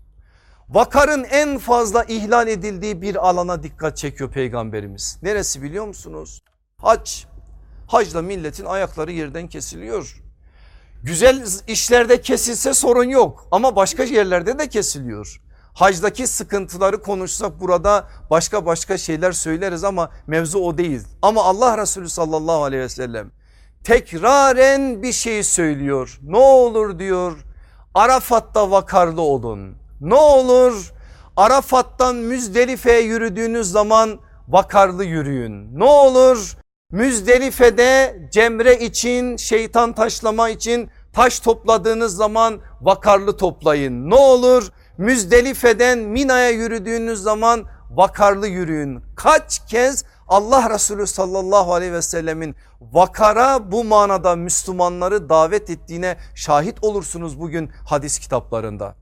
Vakarın en fazla ihlal edildiği bir alana dikkat çekiyor peygamberimiz. Neresi biliyor musunuz? Hac. Hacla milletin ayakları yerden kesiliyor. Güzel işlerde kesilse sorun yok ama başka yerlerde de kesiliyor. Hacdaki sıkıntıları konuşsak burada başka başka şeyler söyleriz ama mevzu o değil. Ama Allah Resulü sallallahu aleyhi ve sellem tekraren bir şey söylüyor. Ne olur diyor Arafat'ta vakarlı olun. Ne olur Arafat'tan Müzdelife'ye yürüdüğünüz zaman vakarlı yürüyün. Ne olur Müzdelife'de cemre için şeytan taşlama için taş topladığınız zaman vakarlı toplayın. Ne olur Müzdelife'den Mina'ya yürüdüğünüz zaman vakarlı yürüyün. Kaç kez Allah Resulü sallallahu aleyhi ve sellemin vakara bu manada Müslümanları davet ettiğine şahit olursunuz bugün hadis kitaplarında.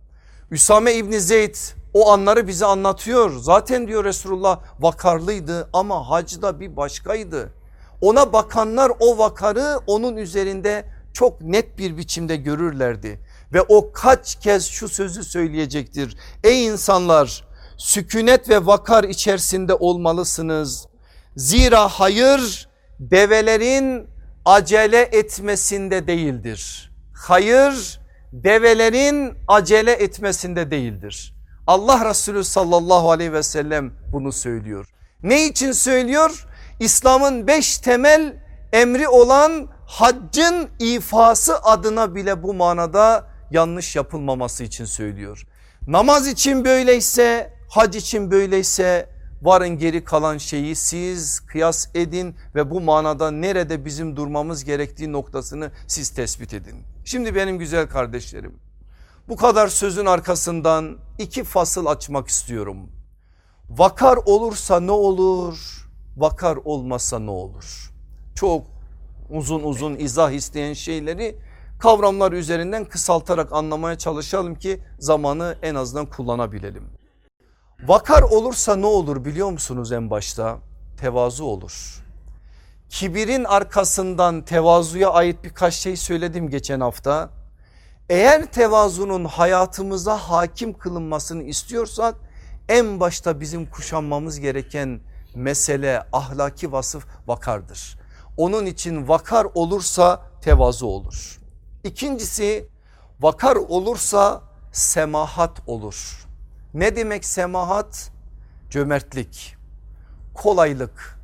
Üsame İbni Zeyd o anları bize anlatıyor. Zaten diyor Resulullah vakarlıydı ama hacda bir başkaydı. Ona bakanlar o vakarı onun üzerinde çok net bir biçimde görürlerdi. Ve o kaç kez şu sözü söyleyecektir. Ey insanlar sükunet ve vakar içerisinde olmalısınız. Zira hayır develerin acele etmesinde değildir. Hayır develerin acele etmesinde değildir. Allah Resulü sallallahu aleyhi ve sellem bunu söylüyor. Ne için söylüyor? İslam'ın beş temel emri olan haccın ifası adına bile bu manada yanlış yapılmaması için söylüyor. Namaz için böyleyse hac için böyleyse varın geri kalan şeyi siz kıyas edin ve bu manada nerede bizim durmamız gerektiği noktasını siz tespit edin. Şimdi benim güzel kardeşlerim bu kadar sözün arkasından iki fasıl açmak istiyorum. Vakar olursa ne olur? vakar olmazsa ne olur? Çok uzun uzun izah isteyen şeyleri kavramlar üzerinden kısaltarak anlamaya çalışalım ki zamanı en azından kullanabilelim. Vakar olursa ne olur biliyor musunuz en başta? Tevazu olur. Kibirin arkasından tevazuya ait birkaç şey söyledim geçen hafta. Eğer tevazunun hayatımıza hakim kılınmasını istiyorsak en başta bizim kuşanmamız gereken mesele ahlaki vasıf vakardır. Onun için vakar olursa tevazu olur. İkincisi vakar olursa semahat olur. Ne demek semahat? Cömertlik, kolaylık.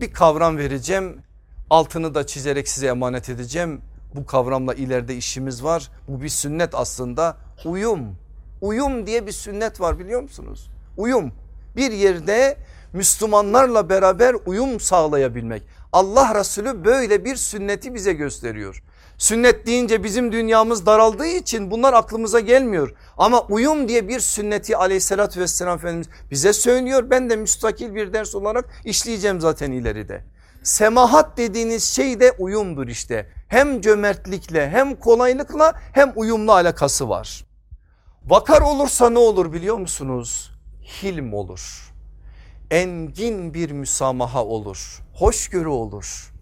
Bir kavram vereceğim altını da çizerek size emanet edeceğim. Bu kavramla ileride işimiz var. Bu bir sünnet aslında uyum. Uyum diye bir sünnet var biliyor musunuz? Uyum bir yerde Müslümanlarla beraber uyum sağlayabilmek. Allah Resulü böyle bir sünneti bize gösteriyor. Sünnet deyince bizim dünyamız daraldığı için bunlar aklımıza gelmiyor. Ama uyum diye bir sünneti aleyhissalatü vesselam Efendimiz bize söylüyor. Ben de müstakil bir ders olarak işleyeceğim zaten ileride. Semahat dediğiniz şey de uyumdur işte. Hem cömertlikle hem kolaylıkla hem uyumla alakası var. Vakar olursa ne olur biliyor musunuz? Hilm olur engin bir müsamaha olur. Hoşgörü olur.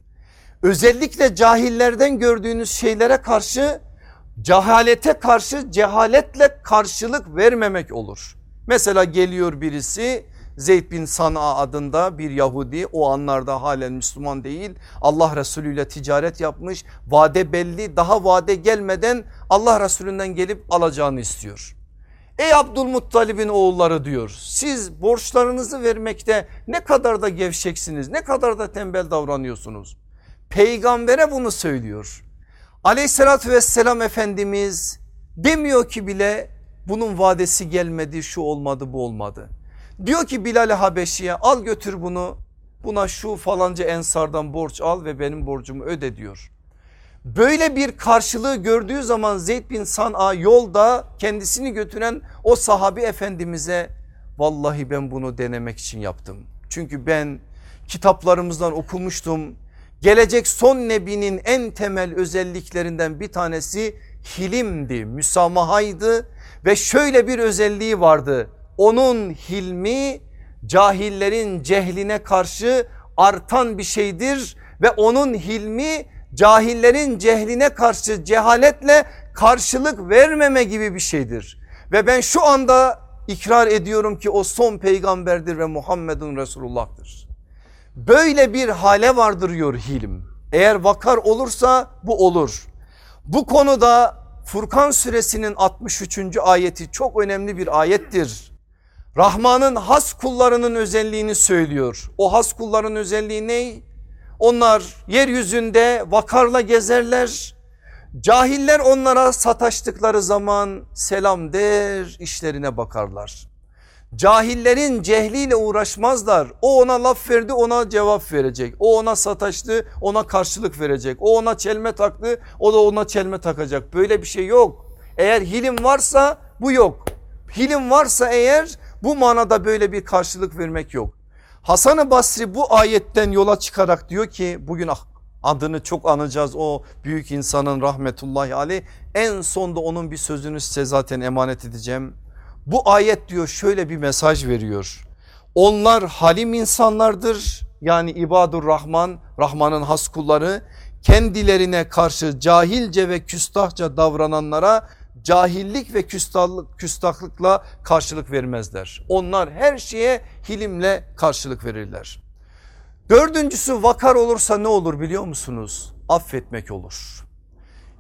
Özellikle cahillerden gördüğünüz şeylere karşı cehalete karşı cehaletle karşılık vermemek olur. Mesela geliyor birisi Zeyd bin Sana adında bir Yahudi o anlarda halen Müslüman değil. Allah Resulü ile ticaret yapmış vade belli daha vade gelmeden Allah Resulünden gelip alacağını istiyor. Ey Abdülmuttalib'in oğulları diyor siz borçlarınızı vermekte ne kadar da gevşeksiniz ne kadar da tembel davranıyorsunuz. Peygambere bunu söylüyor. Aleyhissalatü vesselam Efendimiz demiyor ki bile bunun vadesi gelmedi şu olmadı bu olmadı. Diyor ki Bilal-i Habeşi'ye al götür bunu Buna şu falanca ensardan borç al ve benim borcumu öde diyor. Böyle bir karşılığı gördüğü zaman Zeyd bin San'a yolda kendisini götüren o sahabi efendimize vallahi ben bunu denemek için yaptım. Çünkü ben kitaplarımızdan okumuştum. Gelecek son nebinin en temel özelliklerinden bir tanesi hilimdi, müsamahaydı ve şöyle bir özelliği vardı. Onun hilmi cahillerin cehline karşı artan bir şeydir ve onun hilmi cahillerin cehline karşı cehaletle karşılık vermeme gibi bir şeydir. Ve ben şu anda ikrar ediyorum ki o son peygamberdir ve Muhammedun Resulullah'tır. Böyle bir hale vardırıyor hilim. Eğer vakar olursa bu olur. Bu konuda Furkan suresinin 63. ayeti çok önemli bir ayettir. Rahman'ın has kullarının özelliğini söylüyor. O has kulların özelliği ne? Onlar yeryüzünde vakarla gezerler. Cahiller onlara sataştıkları zaman selam der işlerine bakarlar. Cahillerin cehliyle uğraşmazlar. O ona laf verdi ona cevap verecek. O ona sataştı ona karşılık verecek. O ona çelme taktı o da ona çelme takacak. Böyle bir şey yok. Eğer hilim varsa bu yok. Hilim varsa eğer bu manada böyle bir karşılık vermek yok. Hasan-ı Basri bu ayetten yola çıkarak diyor ki bugün ah, adını çok anacağız o büyük insanın rahmetullahi aleyh. En sonda onun bir sözünü size zaten emanet edeceğim. Bu ayet diyor şöyle bir mesaj veriyor. Onlar halim insanlardır yani ibadur rahman Rahman'ın has kulları kendilerine karşı cahilce ve küstahça davrananlara cahillik ve küstahlık, küstahlıkla karşılık vermezler. Onlar her şeye hilimle karşılık verirler. Dördüncüsü vakar olursa ne olur biliyor musunuz? Affetmek olur.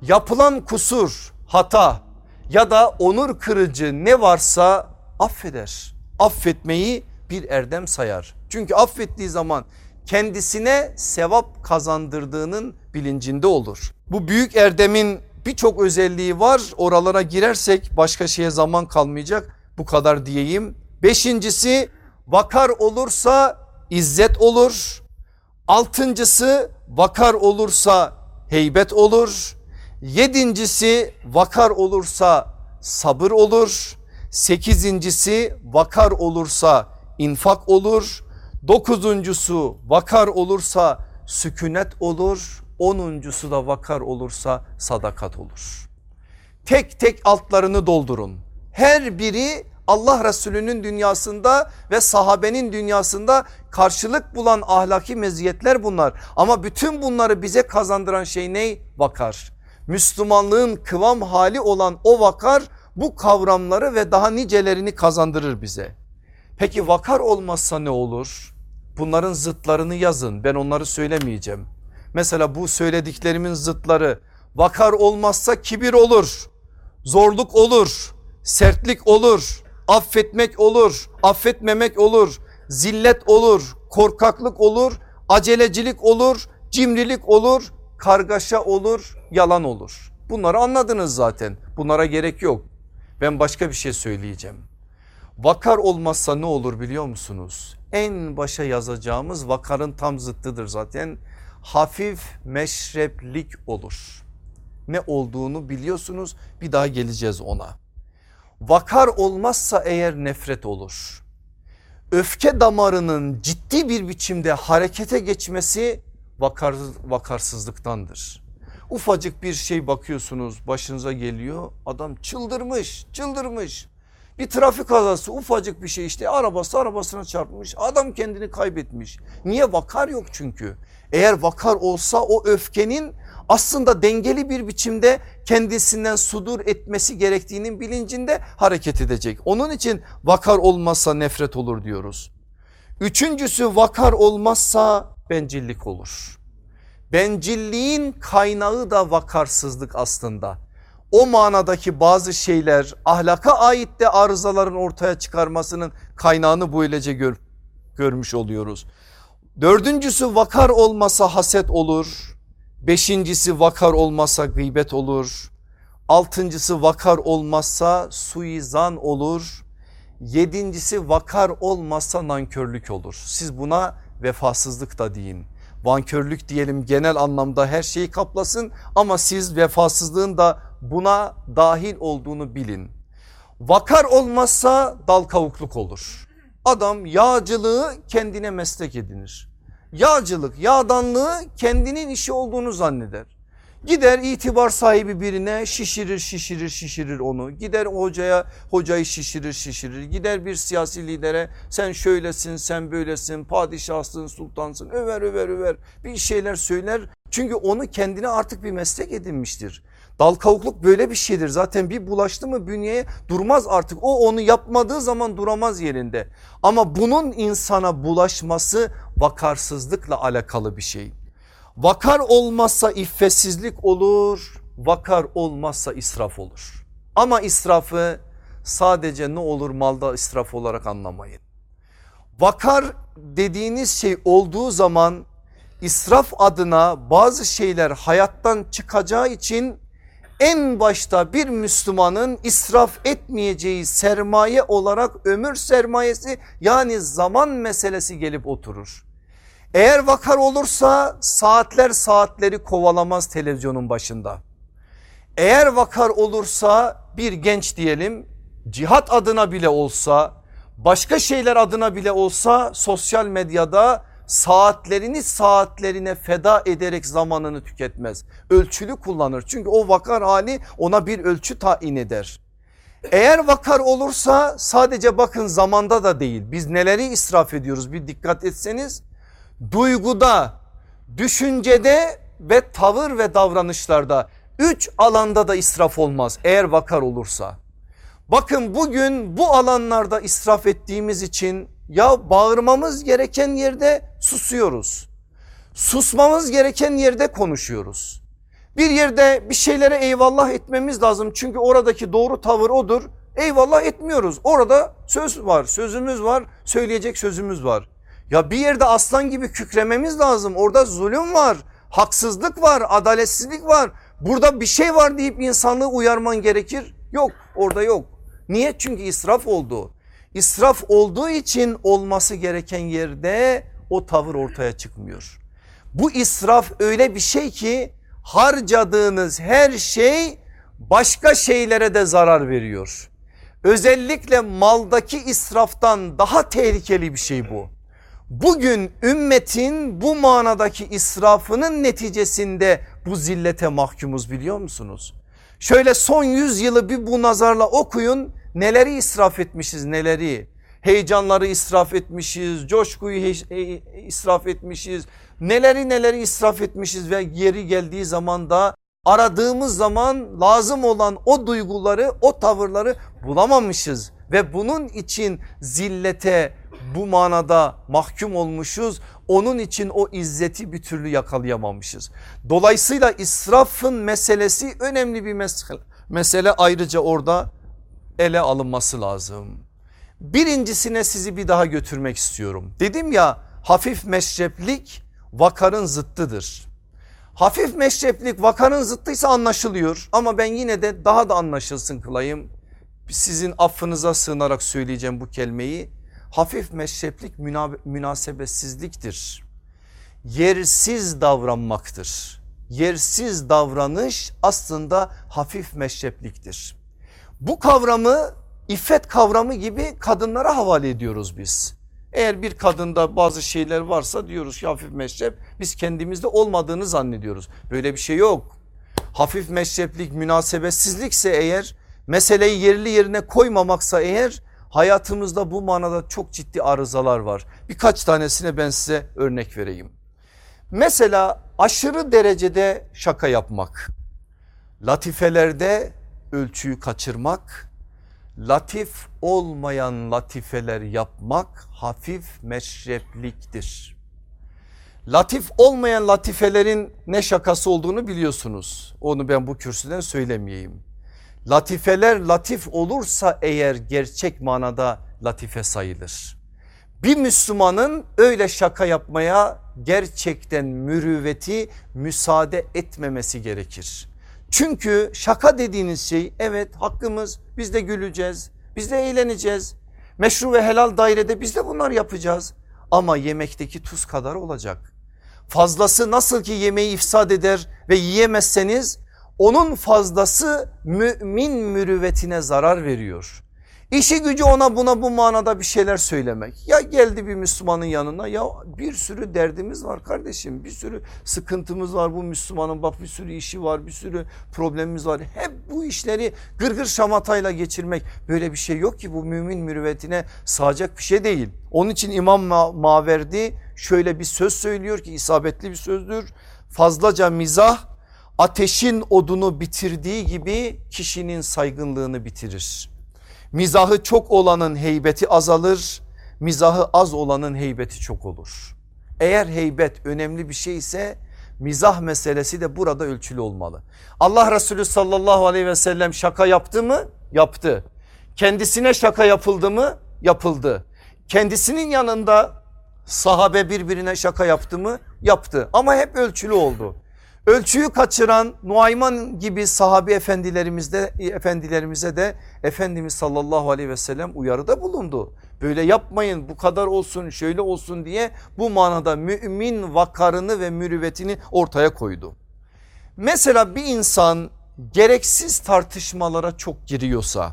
Yapılan kusur, hata ya da onur kırıcı ne varsa affeder. Affetmeyi bir erdem sayar. Çünkü affettiği zaman kendisine sevap kazandırdığının bilincinde olur. Bu büyük erdemin birçok özelliği var. Oralara girersek başka şeye zaman kalmayacak. Bu kadar diyeyim. Beşincisi vakar olursa izzet olur. Altıncısı vakar olursa heybet olur. Yedincisi vakar olursa sabır olur. Sekizincisi vakar olursa infak olur. Dokuzuncusu vakar olursa sükunet olur. Onuncusu da vakar olursa sadakat olur. Tek tek altlarını doldurun. Her biri Allah Resulü'nün dünyasında ve sahabenin dünyasında karşılık bulan ahlaki meziyetler bunlar. Ama bütün bunları bize kazandıran şey ne? Vakar. Müslümanlığın kıvam hali olan o vakar bu kavramları ve daha nicelerini kazandırır bize. Peki vakar olmazsa ne olur? Bunların zıtlarını yazın ben onları söylemeyeceğim. Mesela bu söylediklerimin zıtları vakar olmazsa kibir olur, zorluk olur, sertlik olur, affetmek olur, affetmemek olur, zillet olur, korkaklık olur, acelecilik olur, cimrilik olur, kargaşa olur, yalan olur. Bunları anladınız zaten. Bunlara gerek yok. Ben başka bir şey söyleyeceğim. Vakar olmazsa ne olur biliyor musunuz? En başa yazacağımız vakarın tam zıttıdır zaten hafif meşreplik olur. Ne olduğunu biliyorsunuz bir daha geleceğiz ona. Vakar olmazsa eğer nefret olur. Öfke damarının ciddi bir biçimde harekete geçmesi vakar, vakarsızlıktandır. Ufacık bir şey bakıyorsunuz başınıza geliyor adam çıldırmış çıldırmış bir trafik kazası ufacık bir şey işte arabası arabasına çarpmış adam kendini kaybetmiş. Niye vakar yok çünkü. Eğer vakar olsa o öfkenin aslında dengeli bir biçimde kendisinden sudur etmesi gerektiğinin bilincinde hareket edecek. Onun için vakar olmazsa nefret olur diyoruz. Üçüncüsü vakar olmazsa bencillik olur. Bencilliğin kaynağı da vakarsızlık aslında o manadaki bazı şeyler ahlaka ait de arızaların ortaya çıkarmasının kaynağını böylece gör, görmüş oluyoruz. Dördüncüsü vakar olmasa haset olur. Beşincisi vakar olmasa gıybet olur. Altıncısı vakar olmazsa suizan olur. Yedincisi vakar olmazsa nankörlük olur. Siz buna vefasızlık da deyin. Vankörlük diyelim genel anlamda her şeyi kaplasın ama siz vefasızlığın da buna dahil olduğunu bilin. Vakar olmazsa dal kavukluk olur. Adam yağcılığı kendine meslek edinir. Yağcılık, yağdanlığı kendinin işi olduğunu zanneder. Gider itibar sahibi birine şişirir şişirir şişirir onu. Gider hocaya hocayı şişirir şişirir. Gider bir siyasi lidere sen şöylesin sen böylesin padişahsın sultansın över över över bir şeyler söyler. Çünkü onu kendine artık bir meslek edinmiştir. Dal kavukluk böyle bir şeydir zaten bir bulaştı mı bünyeye durmaz artık o onu yapmadığı zaman duramaz yerinde. Ama bunun insana bulaşması vakarsızlıkla alakalı bir şey. Vakar olmazsa iffetsizlik olur, vakar olmazsa israf olur. Ama israfı sadece ne olur malda israf olarak anlamayın. Vakar dediğiniz şey olduğu zaman israf adına bazı şeyler hayattan çıkacağı için en başta bir Müslümanın israf etmeyeceği sermaye olarak ömür sermayesi yani zaman meselesi gelip oturur. Eğer vakar olursa saatler saatleri kovalamaz televizyonun başında. Eğer vakar olursa bir genç diyelim cihat adına bile olsa başka şeyler adına bile olsa sosyal medyada saatlerini saatlerine feda ederek zamanını tüketmez. Ölçülü kullanır çünkü o vakar hali ona bir ölçü tayin eder. Eğer vakar olursa sadece bakın zamanda da değil biz neleri israf ediyoruz bir dikkat etseniz duyguda, düşüncede ve tavır ve davranışlarda üç alanda da israf olmaz eğer vakar olursa. Bakın bugün bu alanlarda israf ettiğimiz için ya bağırmamız gereken yerde susuyoruz. Susmamız gereken yerde konuşuyoruz. Bir yerde bir şeylere eyvallah etmemiz lazım çünkü oradaki doğru tavır odur. Eyvallah etmiyoruz. Orada söz var, sözümüz var, söyleyecek sözümüz var. Ya bir yerde aslan gibi kükrememiz lazım. Orada zulüm var, haksızlık var, adaletsizlik var. Burada bir şey var deyip insanlığı uyarman gerekir. Yok orada yok. Niye? Çünkü israf oldu. İsraf olduğu için olması gereken yerde o tavır ortaya çıkmıyor. Bu israf öyle bir şey ki harcadığınız her şey başka şeylere de zarar veriyor. Özellikle maldaki israftan daha tehlikeli bir şey bu. Bugün ümmetin bu manadaki israfının neticesinde bu zillete mahkumuz biliyor musunuz? Şöyle son yüz yılı bir bu nazarla okuyun neleri israf etmişiz neleri. Heyecanları israf etmişiz, coşkuyu israf etmişiz, neleri neleri israf etmişiz ve yeri geldiği zaman da aradığımız zaman lazım olan o duyguları o tavırları bulamamışız ve bunun için zillete bu manada mahkum olmuşuz. Onun için o izzeti bir türlü yakalayamamışız. Dolayısıyla israfın meselesi önemli bir mesele. Mesele ayrıca orada ele alınması lazım. Birincisine sizi bir daha götürmek istiyorum. Dedim ya hafif meşreplik vakarın zıttıdır. Hafif meşreplik vakarın zıttıysa anlaşılıyor ama ben yine de daha da anlaşılsın kılayım. Sizin affınıza sığınarak söyleyeceğim bu kelimeyi hafif meşreplik münasebetsizliktir. Yersiz davranmaktır. Yersiz davranış aslında hafif meşrepliktir. Bu kavramı iffet kavramı gibi kadınlara havale ediyoruz biz. Eğer bir kadında bazı şeyler varsa diyoruz ki hafif meşrep biz kendimizde olmadığını zannediyoruz. Böyle bir şey yok. Hafif meşreplik münasebetsizlikse eğer meseleyi yerli yerine koymamaksa eğer hayatımızda bu manada çok ciddi arızalar var. Birkaç tanesine ben size örnek vereyim. Mesela aşırı derecede şaka yapmak, latifelerde ölçüyü kaçırmak, latif olmayan latifeler yapmak hafif meşrepliktir. Latif olmayan latifelerin ne şakası olduğunu biliyorsunuz. Onu ben bu kürsüden söylemeyeyim. Latifeler latif olursa eğer gerçek manada latife sayılır. Bir Müslümanın öyle şaka yapmaya gerçekten mürüvveti müsaade etmemesi gerekir. Çünkü şaka dediğiniz şey evet hakkımız biz de güleceğiz biz de eğleneceğiz. Meşru ve helal dairede biz de bunlar yapacağız. ama yemekteki tuz kadar olacak. Fazlası nasıl ki yemeği ifsad eder ve yiyemezseniz onun fazlası mümin mürüvvetine zarar veriyor. İşi gücü ona buna bu manada bir şeyler söylemek. Ya geldi bir Müslümanın yanına ya bir sürü derdimiz var kardeşim bir sürü sıkıntımız var bu Müslümanın bak bir sürü işi var bir sürü problemimiz var. Hep bu işleri gırgır şamatayla geçirmek böyle bir şey yok ki bu mümin mürüvvetine sağacak bir şey değil. Onun için İmam Maverdi şöyle bir söz söylüyor ki isabetli bir sözdür. Fazlaca mizah ateşin odunu bitirdiği gibi kişinin saygınlığını bitirir. Mizahı çok olanın heybeti azalır, mizahı az olanın heybeti çok olur. Eğer heybet önemli bir şey ise mizah meselesi de burada ölçülü olmalı. Allah Resulü sallallahu aleyhi ve sellem şaka yaptı mı? Yaptı. Kendisine şaka yapıldı mı? Yapıldı. Kendisinin yanında sahabe birbirine şaka yaptı mı? Yaptı ama hep ölçülü oldu. Ölçüyü kaçıran Nuayman gibi sahabi efendilerimizde efendilerimize de Efendimiz sallallahu aleyhi ve sellem uyarıda bulundu. Böyle yapmayın bu kadar olsun şöyle olsun diye bu manada mümin vakarını ve mürüvvetini ortaya koydu. Mesela bir insan gereksiz tartışmalara çok giriyorsa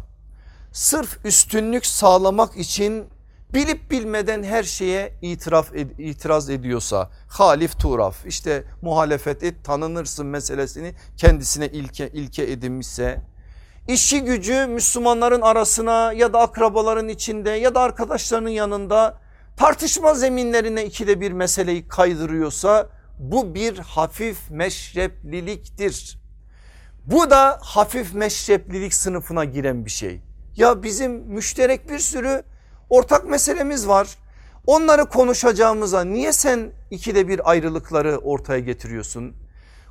sırf üstünlük sağlamak için bilip bilmeden her şeye itiraf ed itiraz ediyorsa halif turaf işte muhalefet et tanınırsın meselesini kendisine ilke ilke edinmişse işi gücü Müslümanların arasına ya da akrabaların içinde ya da arkadaşlarının yanında tartışma zeminlerine ikide bir meseleyi kaydırıyorsa bu bir hafif meşrepliliktir. Bu da hafif meşreplilik sınıfına giren bir şey. Ya bizim müşterek bir sürü ortak meselemiz var. Onları konuşacağımıza niye sen ikide bir ayrılıkları ortaya getiriyorsun?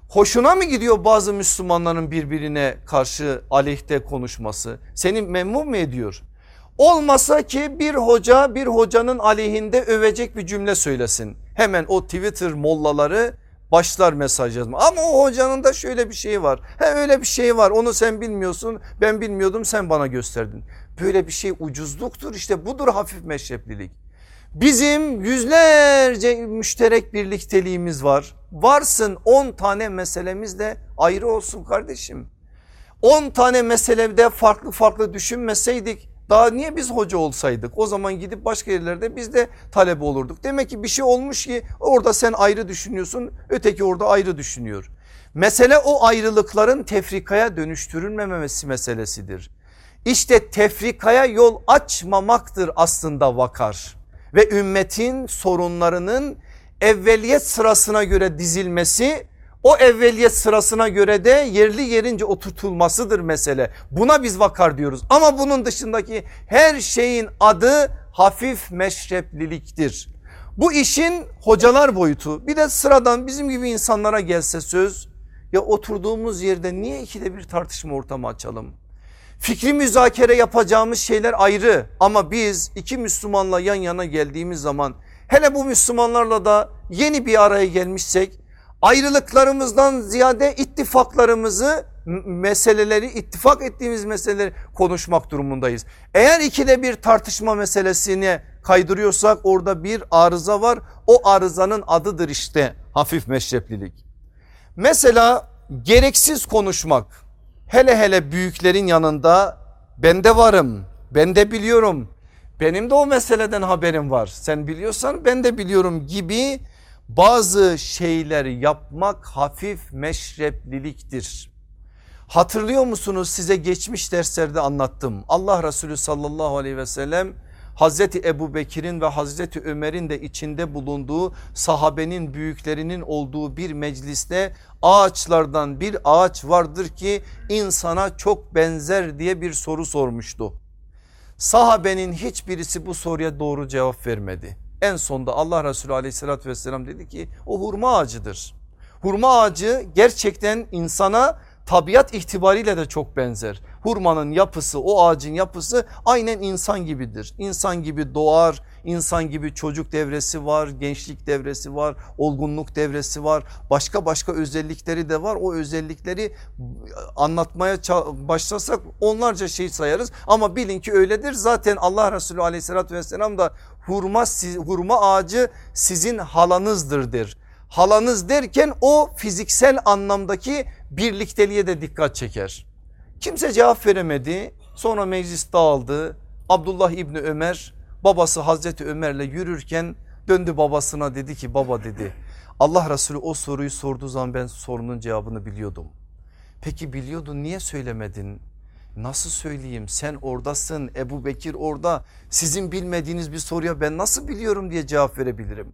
Hoşuna mı gidiyor bazı Müslümanların birbirine karşı aleyhte konuşması? Seni memnun mu ediyor? Olmasa ki bir hoca bir hocanın aleyhinde övecek bir cümle söylesin. Hemen o Twitter mollaları başlar mesaj yazma. Ama o hocanın da şöyle bir şeyi var. He öyle bir şey var onu sen bilmiyorsun ben bilmiyordum sen bana gösterdin. Böyle bir şey ucuzluktur işte budur hafif meşreplilik. Bizim yüzlerce müşterek birlikteliğimiz var. Varsın 10 tane meselemiz de ayrı olsun kardeşim. 10 tane meselede farklı farklı düşünmeseydik daha niye biz hoca olsaydık? O zaman gidip başka yerlerde biz de talebe olurduk. Demek ki bir şey olmuş ki orada sen ayrı düşünüyorsun öteki orada ayrı düşünüyor. Mesele o ayrılıkların tefrikaya dönüştürülmemesi meselesidir. İşte tefrikaya yol açmamaktır aslında vakar ve ümmetin sorunlarının evveliyet sırasına göre dizilmesi o evveliyet sırasına göre de yerli yerince oturtulmasıdır mesele. Buna biz vakar diyoruz ama bunun dışındaki her şeyin adı hafif meşrepliliktir. Bu işin hocalar boyutu bir de sıradan bizim gibi insanlara gelse söz ya oturduğumuz yerde niye ikide bir tartışma ortamı açalım? Fikri müzakere yapacağımız şeyler ayrı ama biz iki Müslümanla yan yana geldiğimiz zaman hele bu Müslümanlarla da yeni bir araya gelmişsek ayrılıklarımızdan ziyade ittifaklarımızı meseleleri ittifak ettiğimiz meseleleri konuşmak durumundayız. Eğer ikide bir tartışma meselesine kaydırıyorsak orada bir arıza var o arızanın adıdır işte hafif meşreplilik. Mesela gereksiz konuşmak hele hele büyüklerin yanında ben de varım ben de biliyorum benim de o meseleden haberim var sen biliyorsan ben de biliyorum gibi bazı şeyler yapmak hafif meşrepliliktir. Hatırlıyor musunuz size geçmiş derslerde anlattım. Allah Resulü sallallahu aleyhi ve sellem Hazreti Ebu Bekir'in ve Hazreti Ömer'in de içinde bulunduğu sahabenin büyüklerinin olduğu bir mecliste ağaçlardan bir ağaç vardır ki insana çok benzer diye bir soru sormuştu. Sahabenin hiçbirisi bu soruya doğru cevap vermedi. En sonda Allah Resulü aleyhissalatü vesselam dedi ki o hurma ağacıdır. Hurma ağacı gerçekten insana tabiat itibariyle de çok benzer. Hurmanın yapısı o ağacın yapısı aynen insan gibidir. İnsan gibi doğar, insan gibi çocuk devresi var, gençlik devresi var, olgunluk devresi var. Başka başka özellikleri de var. O özellikleri anlatmaya başlasak onlarca şey sayarız. Ama bilin ki öyledir. Zaten Allah Resulü aleyhissalatü vesselam da hurma, hurma ağacı sizin halanızdır der. Halanız derken o fiziksel anlamdaki birlikteliğe de dikkat çeker. Kimse cevap veremedi. Sonra meclis dağıldı. Abdullah İbni Ömer babası Hazreti Ömer'le yürürken döndü babasına dedi ki baba dedi Allah Resulü o soruyu sorduğu zaman ben sorunun cevabını biliyordum. Peki biliyordun niye söylemedin? Nasıl söyleyeyim sen oradasın Ebu Bekir orada sizin bilmediğiniz bir soruya ben nasıl biliyorum diye cevap verebilirim.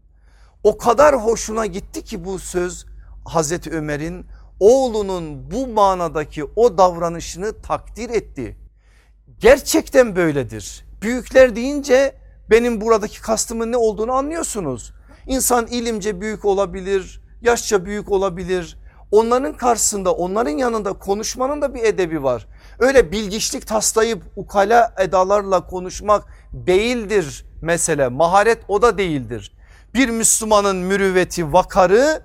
O kadar hoşuna gitti ki bu söz Hazreti Ömer'in oğlunun bu manadaki o davranışını takdir etti. Gerçekten böyledir. Büyükler deyince benim buradaki kastımın ne olduğunu anlıyorsunuz. İnsan ilimce büyük olabilir, yaşça büyük olabilir. Onların karşısında onların yanında konuşmanın da bir edebi var. Öyle bilgiçlik taslayıp ukala edalarla konuşmak değildir mesele. Maharet o da değildir. Bir Müslümanın mürüvveti vakarı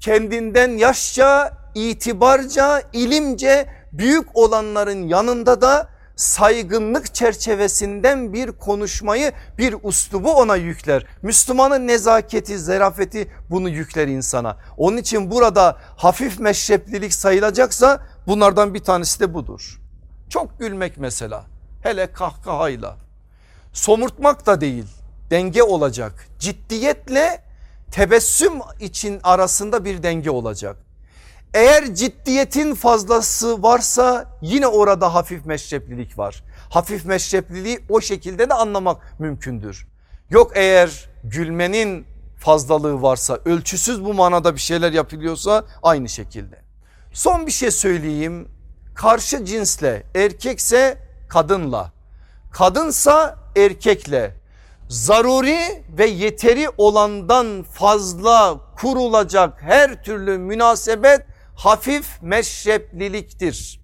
kendinden yaşça, itibarca, ilimce büyük olanların yanında da saygınlık çerçevesinden bir konuşmayı bir uslubu ona yükler. Müslümanın nezaketi zarafeti bunu yükler insana. Onun için burada hafif meşreplilik sayılacaksa bunlardan bir tanesi de budur. Çok gülmek mesela hele kahkahayla somurtmak da değil denge olacak ciddiyetle tebessüm için arasında bir denge olacak. Eğer ciddiyetin fazlası varsa yine orada hafif meşreplilik var. Hafif meşrepliliği o şekilde de anlamak mümkündür. Yok eğer gülmenin fazlalığı varsa ölçüsüz bu manada bir şeyler yapılıyorsa aynı şekilde. Son bir şey söyleyeyim. Karşı cinsle erkekse kadınla kadınsa erkekle zaruri ve yeteri olandan fazla kurulacak her türlü münasebet hafif meşrepliliktir.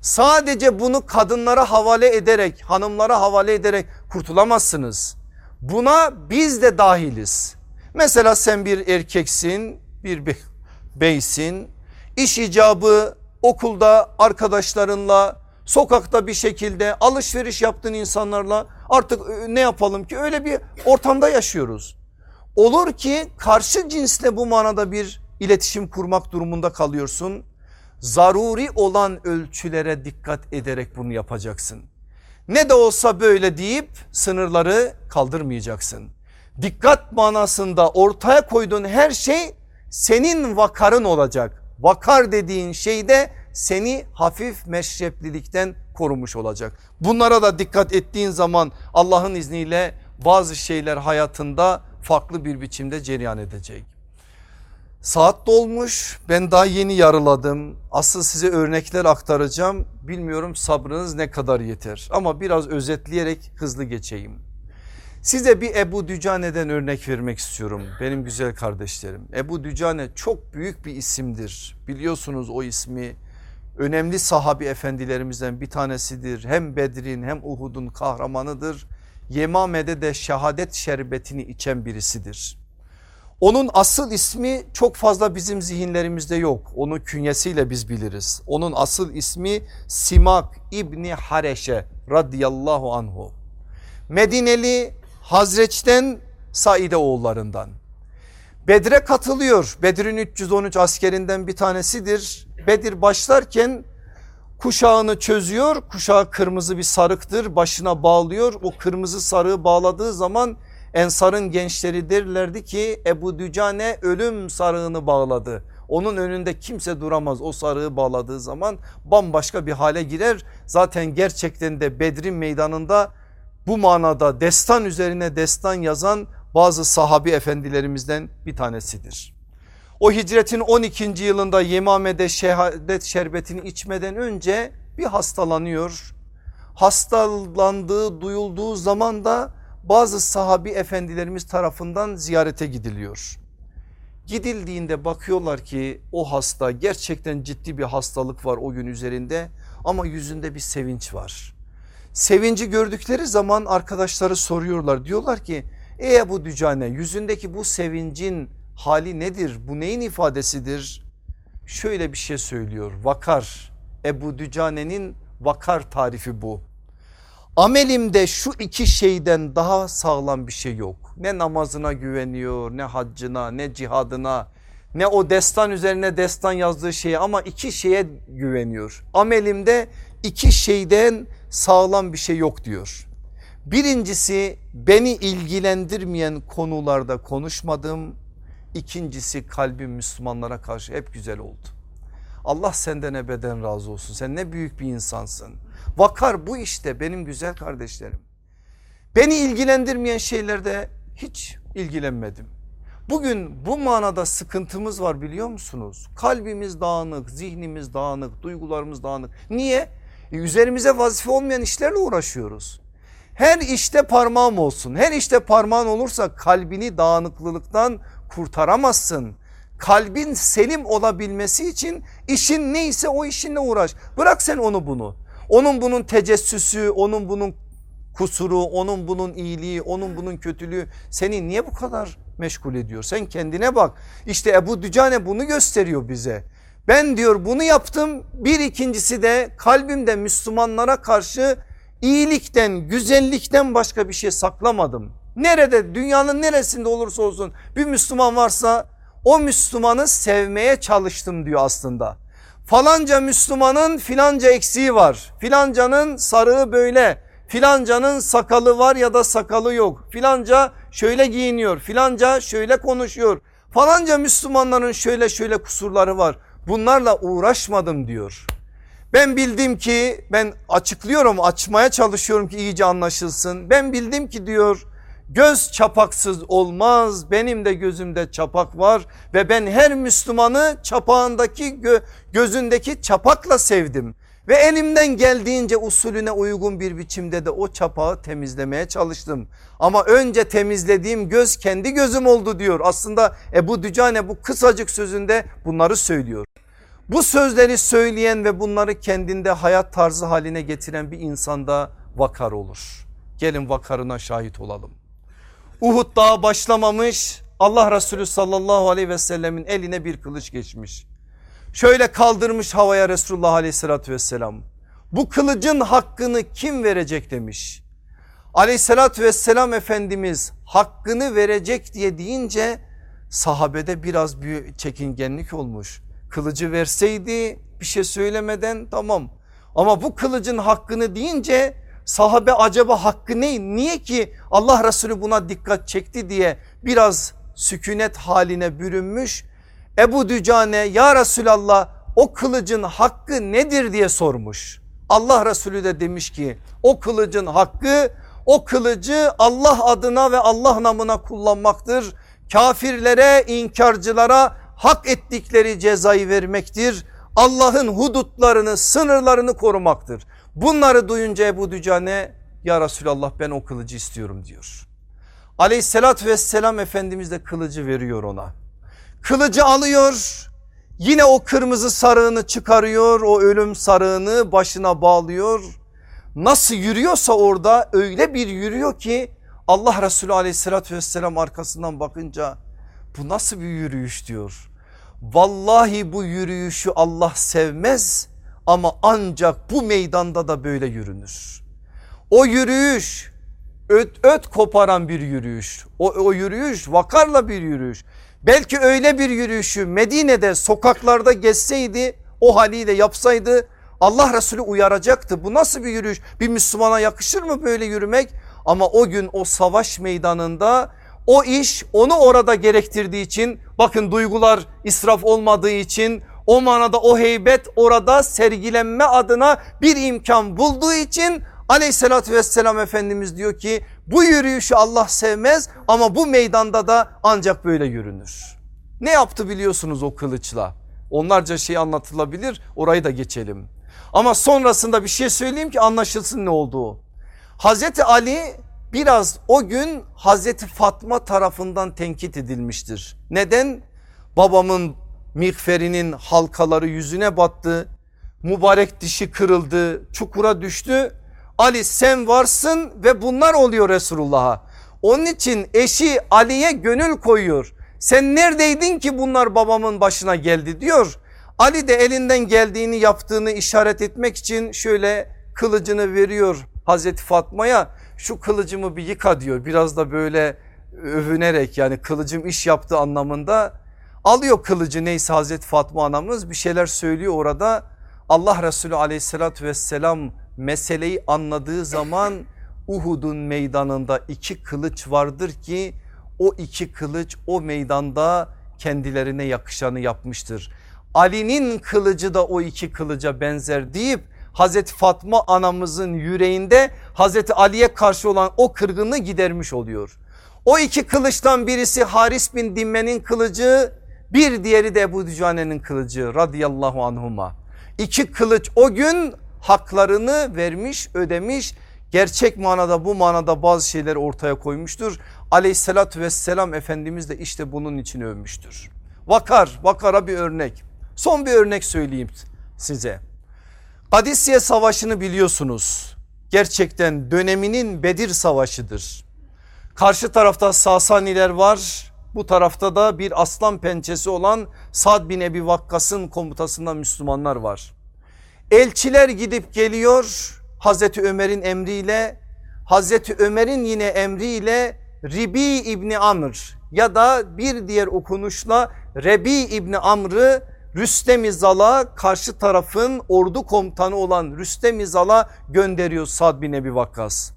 Sadece bunu kadınlara havale ederek hanımlara havale ederek kurtulamazsınız. Buna biz de dahiliz. Mesela sen bir erkeksin bir beysin iş icabı okulda arkadaşlarınla sokakta bir şekilde alışveriş yaptığın insanlarla artık e, ne yapalım ki öyle bir ortamda yaşıyoruz. Olur ki karşı cinsle bu manada bir iletişim kurmak durumunda kalıyorsun. Zaruri olan ölçülere dikkat ederek bunu yapacaksın. Ne de olsa böyle deyip sınırları kaldırmayacaksın. Dikkat manasında ortaya koyduğun her şey senin vakarın olacak. Vakar dediğin şey de seni hafif meşreplilikten korumuş olacak. Bunlara da dikkat ettiğin zaman Allah'ın izniyle bazı şeyler hayatında farklı bir biçimde cereyan edecek. Saat dolmuş ben daha yeni yarıladım asıl size örnekler aktaracağım bilmiyorum sabrınız ne kadar yeter ama biraz özetleyerek hızlı geçeyim. Size bir Ebu Dücane'den örnek vermek istiyorum benim güzel kardeşlerim. Ebu Dücane çok büyük bir isimdir biliyorsunuz o ismi önemli sahabi efendilerimizden bir tanesidir. Hem Bedir'in hem Uhud'un kahramanıdır. Yemame'de de şehadet şerbetini içen birisidir. Onun asıl ismi çok fazla bizim zihinlerimizde yok. Onun künyesiyle biz biliriz. Onun asıl ismi Simak İbni Hareşe radıyallahu anhu. Medineli Hazreç'ten Saide oğullarından. Bedre katılıyor. Bedir'in 313 askerinden bir tanesidir. Bedir başlarken kuşağını çözüyor. Kuşağı kırmızı bir sarıktır. Başına bağlıyor. O kırmızı sarığı bağladığı zaman Ensar'ın gençleri derlerdi ki Ebu Dücane ölüm sarığını bağladı. Onun önünde kimse duramaz o sarığı bağladığı zaman bambaşka bir hale girer. Zaten gerçekten de Bedrin meydanında bu manada destan üzerine destan yazan bazı sahabi efendilerimizden bir tanesidir. O hicretin 12. yılında Yemame'de şehadet şerbetini içmeden önce bir hastalanıyor. Hastalandığı duyulduğu zaman da bazı sahabi efendilerimiz tarafından ziyarete gidiliyor. Gidildiğinde bakıyorlar ki o hasta gerçekten ciddi bir hastalık var o gün üzerinde ama yüzünde bir sevinç var. Sevinci gördükleri zaman arkadaşları soruyorlar diyorlar ki ey Ebu Dücane yüzündeki bu sevincin hali nedir? Bu neyin ifadesidir? Şöyle bir şey söylüyor vakar Ebu Dücane'nin vakar tarifi bu. Amelimde şu iki şeyden daha sağlam bir şey yok. Ne namazına güveniyor ne haccına ne cihadına ne o destan üzerine destan yazdığı şeye ama iki şeye güveniyor. Amelimde iki şeyden sağlam bir şey yok diyor. Birincisi beni ilgilendirmeyen konularda konuşmadım. İkincisi kalbim Müslümanlara karşı hep güzel oldu. Allah senden ebeden razı olsun. Sen ne büyük bir insansın. Vakar bu işte benim güzel kardeşlerim. Beni ilgilendirmeyen şeylerde hiç ilgilenmedim. Bugün bu manada sıkıntımız var biliyor musunuz? Kalbimiz dağınık, zihnimiz dağınık, duygularımız dağınık. Niye? E üzerimize vazife olmayan işlerle uğraşıyoruz. Her işte parmağım olsun. Her işte parmağın olursa kalbini dağınıklılıktan kurtaramazsın. Kalbin selim olabilmesi için işin neyse o işinle uğraş. Bırak sen onu bunu. Onun bunun tecessüsü, onun bunun kusuru, onun bunun iyiliği, onun bunun kötülüğü seni niye bu kadar meşgul ediyor? Sen kendine bak. İşte Ebu Dücane bunu gösteriyor bize. Ben diyor bunu yaptım. Bir ikincisi de kalbimde Müslümanlara karşı iyilikten, güzellikten başka bir şey saklamadım. Nerede dünyanın neresinde olursa olsun bir Müslüman varsa o Müslümanı sevmeye çalıştım diyor aslında. Falanca Müslümanın filanca eksiği var. Filancanın sarığı böyle. Filancanın sakalı var ya da sakalı yok. Filanca şöyle giyiniyor. Filanca şöyle konuşuyor. Falanca Müslümanların şöyle şöyle kusurları var. Bunlarla uğraşmadım diyor. Ben bildim ki ben açıklıyorum açmaya çalışıyorum ki iyice anlaşılsın. Ben bildim ki diyor göz çapaksız olmaz benim de gözümde çapak var ve ben her Müslümanı çapağındaki gö gözündeki çapakla sevdim. Ve elimden geldiğince usulüne uygun bir biçimde de o çapağı temizlemeye çalıştım. Ama önce temizlediğim göz kendi gözüm oldu diyor. Aslında Ebu Dücane bu kısacık sözünde bunları söylüyor. Bu sözleri söyleyen ve bunları kendinde hayat tarzı haline getiren bir insanda vakar olur. Gelin vakarına şahit olalım. Uhud dağı başlamamış Allah Resulü sallallahu aleyhi ve sellemin eline bir kılıç geçmiş. Şöyle kaldırmış havaya Resulullah aleyhissalatü vesselam. Bu kılıcın hakkını kim verecek demiş. Aleyhissalatü vesselam Efendimiz hakkını verecek diye deyince sahabede biraz bir çekingenlik olmuş. Kılıcı verseydi bir şey söylemeden tamam. Ama bu kılıcın hakkını deyince sahabe acaba hakkı ne? Niye ki Allah Resulü buna dikkat çekti diye biraz sükunet haline bürünmüş Ebu Dücane ya Resulallah o kılıcın hakkı nedir diye sormuş. Allah Resulü de demiş ki o kılıcın hakkı o kılıcı Allah adına ve Allah namına kullanmaktır. Kafirlere inkarcılara hak ettikleri cezayı vermektir. Allah'ın hudutlarını sınırlarını korumaktır. Bunları duyunca Ebu Dücane ya Resulallah ben o kılıcı istiyorum diyor. Aleyhissalatü vesselam Efendimiz de kılıcı veriyor ona. Kılıcı alıyor yine o kırmızı sarığını çıkarıyor o ölüm sarığını başına bağlıyor. Nasıl yürüyorsa orada öyle bir yürüyor ki Allah Resulü aleyhissalatü vesselam arkasından bakınca bu nasıl bir yürüyüş diyor. Vallahi bu yürüyüşü Allah sevmez ama ancak bu meydanda da böyle yürünür. O yürüyüş öt, öt koparan bir yürüyüş. O, o yürüyüş vakarla bir yürüyüş. Belki öyle bir yürüyüşü Medine'de sokaklarda gezseydi o haliyle yapsaydı Allah Resulü uyaracaktı. Bu nasıl bir yürüyüş? Bir Müslümana yakışır mı böyle yürümek? Ama o gün o savaş meydanında o iş onu orada gerektirdiği için bakın duygular israf olmadığı için o manada o heybet orada sergilenme adına bir imkan bulduğu için aleyhissalatü vesselam Efendimiz diyor ki bu yürüyüşü Allah sevmez ama bu meydanda da ancak böyle yürünür. Ne yaptı biliyorsunuz o kılıçla? Onlarca şey anlatılabilir orayı da geçelim. Ama sonrasında bir şey söyleyeyim ki anlaşılsın ne olduğu. Hazreti Ali biraz o gün Hazreti Fatma tarafından tenkit edilmiştir. Neden? Babamın mikferinin halkaları yüzüne battı. Mübarek dişi kırıldı, çukura düştü Ali sen varsın ve bunlar oluyor Resulullah'a. Onun için eşi Ali'ye gönül koyuyor. Sen neredeydin ki bunlar babamın başına geldi diyor. Ali de elinden geldiğini yaptığını işaret etmek için şöyle kılıcını veriyor Hazreti Fatma'ya şu kılıcımı bir yıka diyor biraz da böyle övünerek yani kılıcım iş yaptığı anlamında alıyor kılıcı neyse Hazreti Fatma anamız bir şeyler söylüyor orada Allah Resulü aleyhissalatü vesselam meseleyi anladığı zaman (laughs) Uhud'un meydanında iki kılıç vardır ki o iki kılıç o meydanda kendilerine yakışanı yapmıştır. Ali'nin kılıcı da o iki kılıca benzer deyip Hazreti Fatma anamızın yüreğinde Hazreti Ali'ye karşı olan o kırgını gidermiş oluyor. O iki kılıçtan birisi Haris bin Dimme'nin kılıcı bir diğeri de Ebu Dücane'nin kılıcı radıyallahu anhuma. İki kılıç o gün haklarını vermiş ödemiş gerçek manada bu manada bazı şeyleri ortaya koymuştur. Aleyhissalatü vesselam Efendimiz de işte bunun için övmüştür. Vakar vakara bir örnek son bir örnek söyleyeyim size. Kadisiye savaşını biliyorsunuz gerçekten döneminin Bedir savaşıdır. Karşı tarafta Sasaniler var bu tarafta da bir aslan pençesi olan Sad bin Ebi Vakkas'ın komutasında Müslümanlar var. Elçiler gidip geliyor Hazreti Ömer'in emriyle Hazreti Ömer'in yine emriyle Ribi İbni Amr ya da bir diğer okunuşla Rebi İbni Amr'ı Rüstem Zal'a karşı tarafın ordu komutanı olan Rüstem Zal'a gönderiyor Sad bin Ebi Vakkas.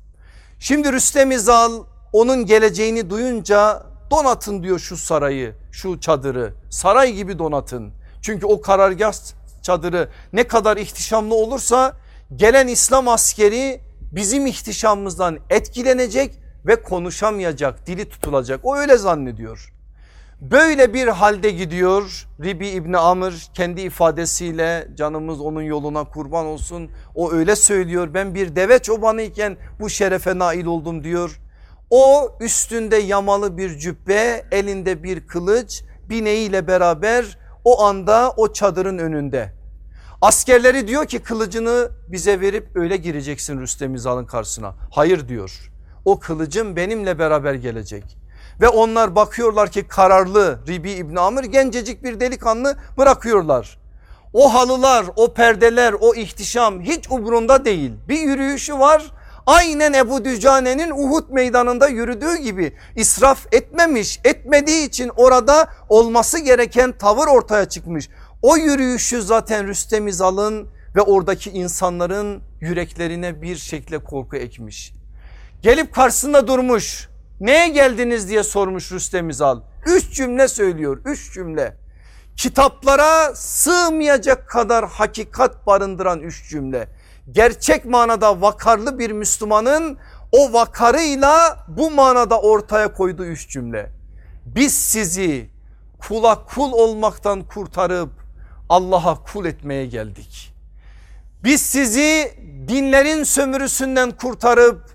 Şimdi Rüstem Zal onun geleceğini duyunca donatın diyor şu sarayı şu çadırı saray gibi donatın. Çünkü o karargah çadırı ne kadar ihtişamlı olursa gelen İslam askeri bizim ihtişamımızdan etkilenecek ve konuşamayacak dili tutulacak o öyle zannediyor. Böyle bir halde gidiyor Ribi İbni Amr kendi ifadesiyle canımız onun yoluna kurban olsun. O öyle söylüyor ben bir deve çobanı iken bu şerefe nail oldum diyor. O üstünde yamalı bir cübbe elinde bir kılıç bineğiyle beraber o anda o çadırın önünde. Askerleri diyor ki kılıcını bize verip öyle gireceksin Rüstem İzal'ın karşısına. Hayır diyor o kılıcım benimle beraber gelecek. Ve onlar bakıyorlar ki kararlı Ribi İbni Amr gencecik bir delikanlı bırakıyorlar. O halılar o perdeler o ihtişam hiç umrunda değil bir yürüyüşü var aynen Ebu Dücane'nin Uhud meydanında yürüdüğü gibi israf etmemiş etmediği için orada olması gereken tavır ortaya çıkmış. O yürüyüşü zaten Rüstem İzal'ın ve oradaki insanların yüreklerine bir şekilde korku ekmiş. Gelip karşısında durmuş neye geldiniz diye sormuş Rüstem İzal. Üç cümle söylüyor üç cümle. Kitaplara sığmayacak kadar hakikat barındıran üç cümle. Gerçek manada vakarlı bir Müslümanın o vakarıyla bu manada ortaya koyduğu üç cümle. Biz sizi kula kul olmaktan kurtarıp Allah'a kul etmeye geldik. Biz sizi dinlerin sömürüsünden kurtarıp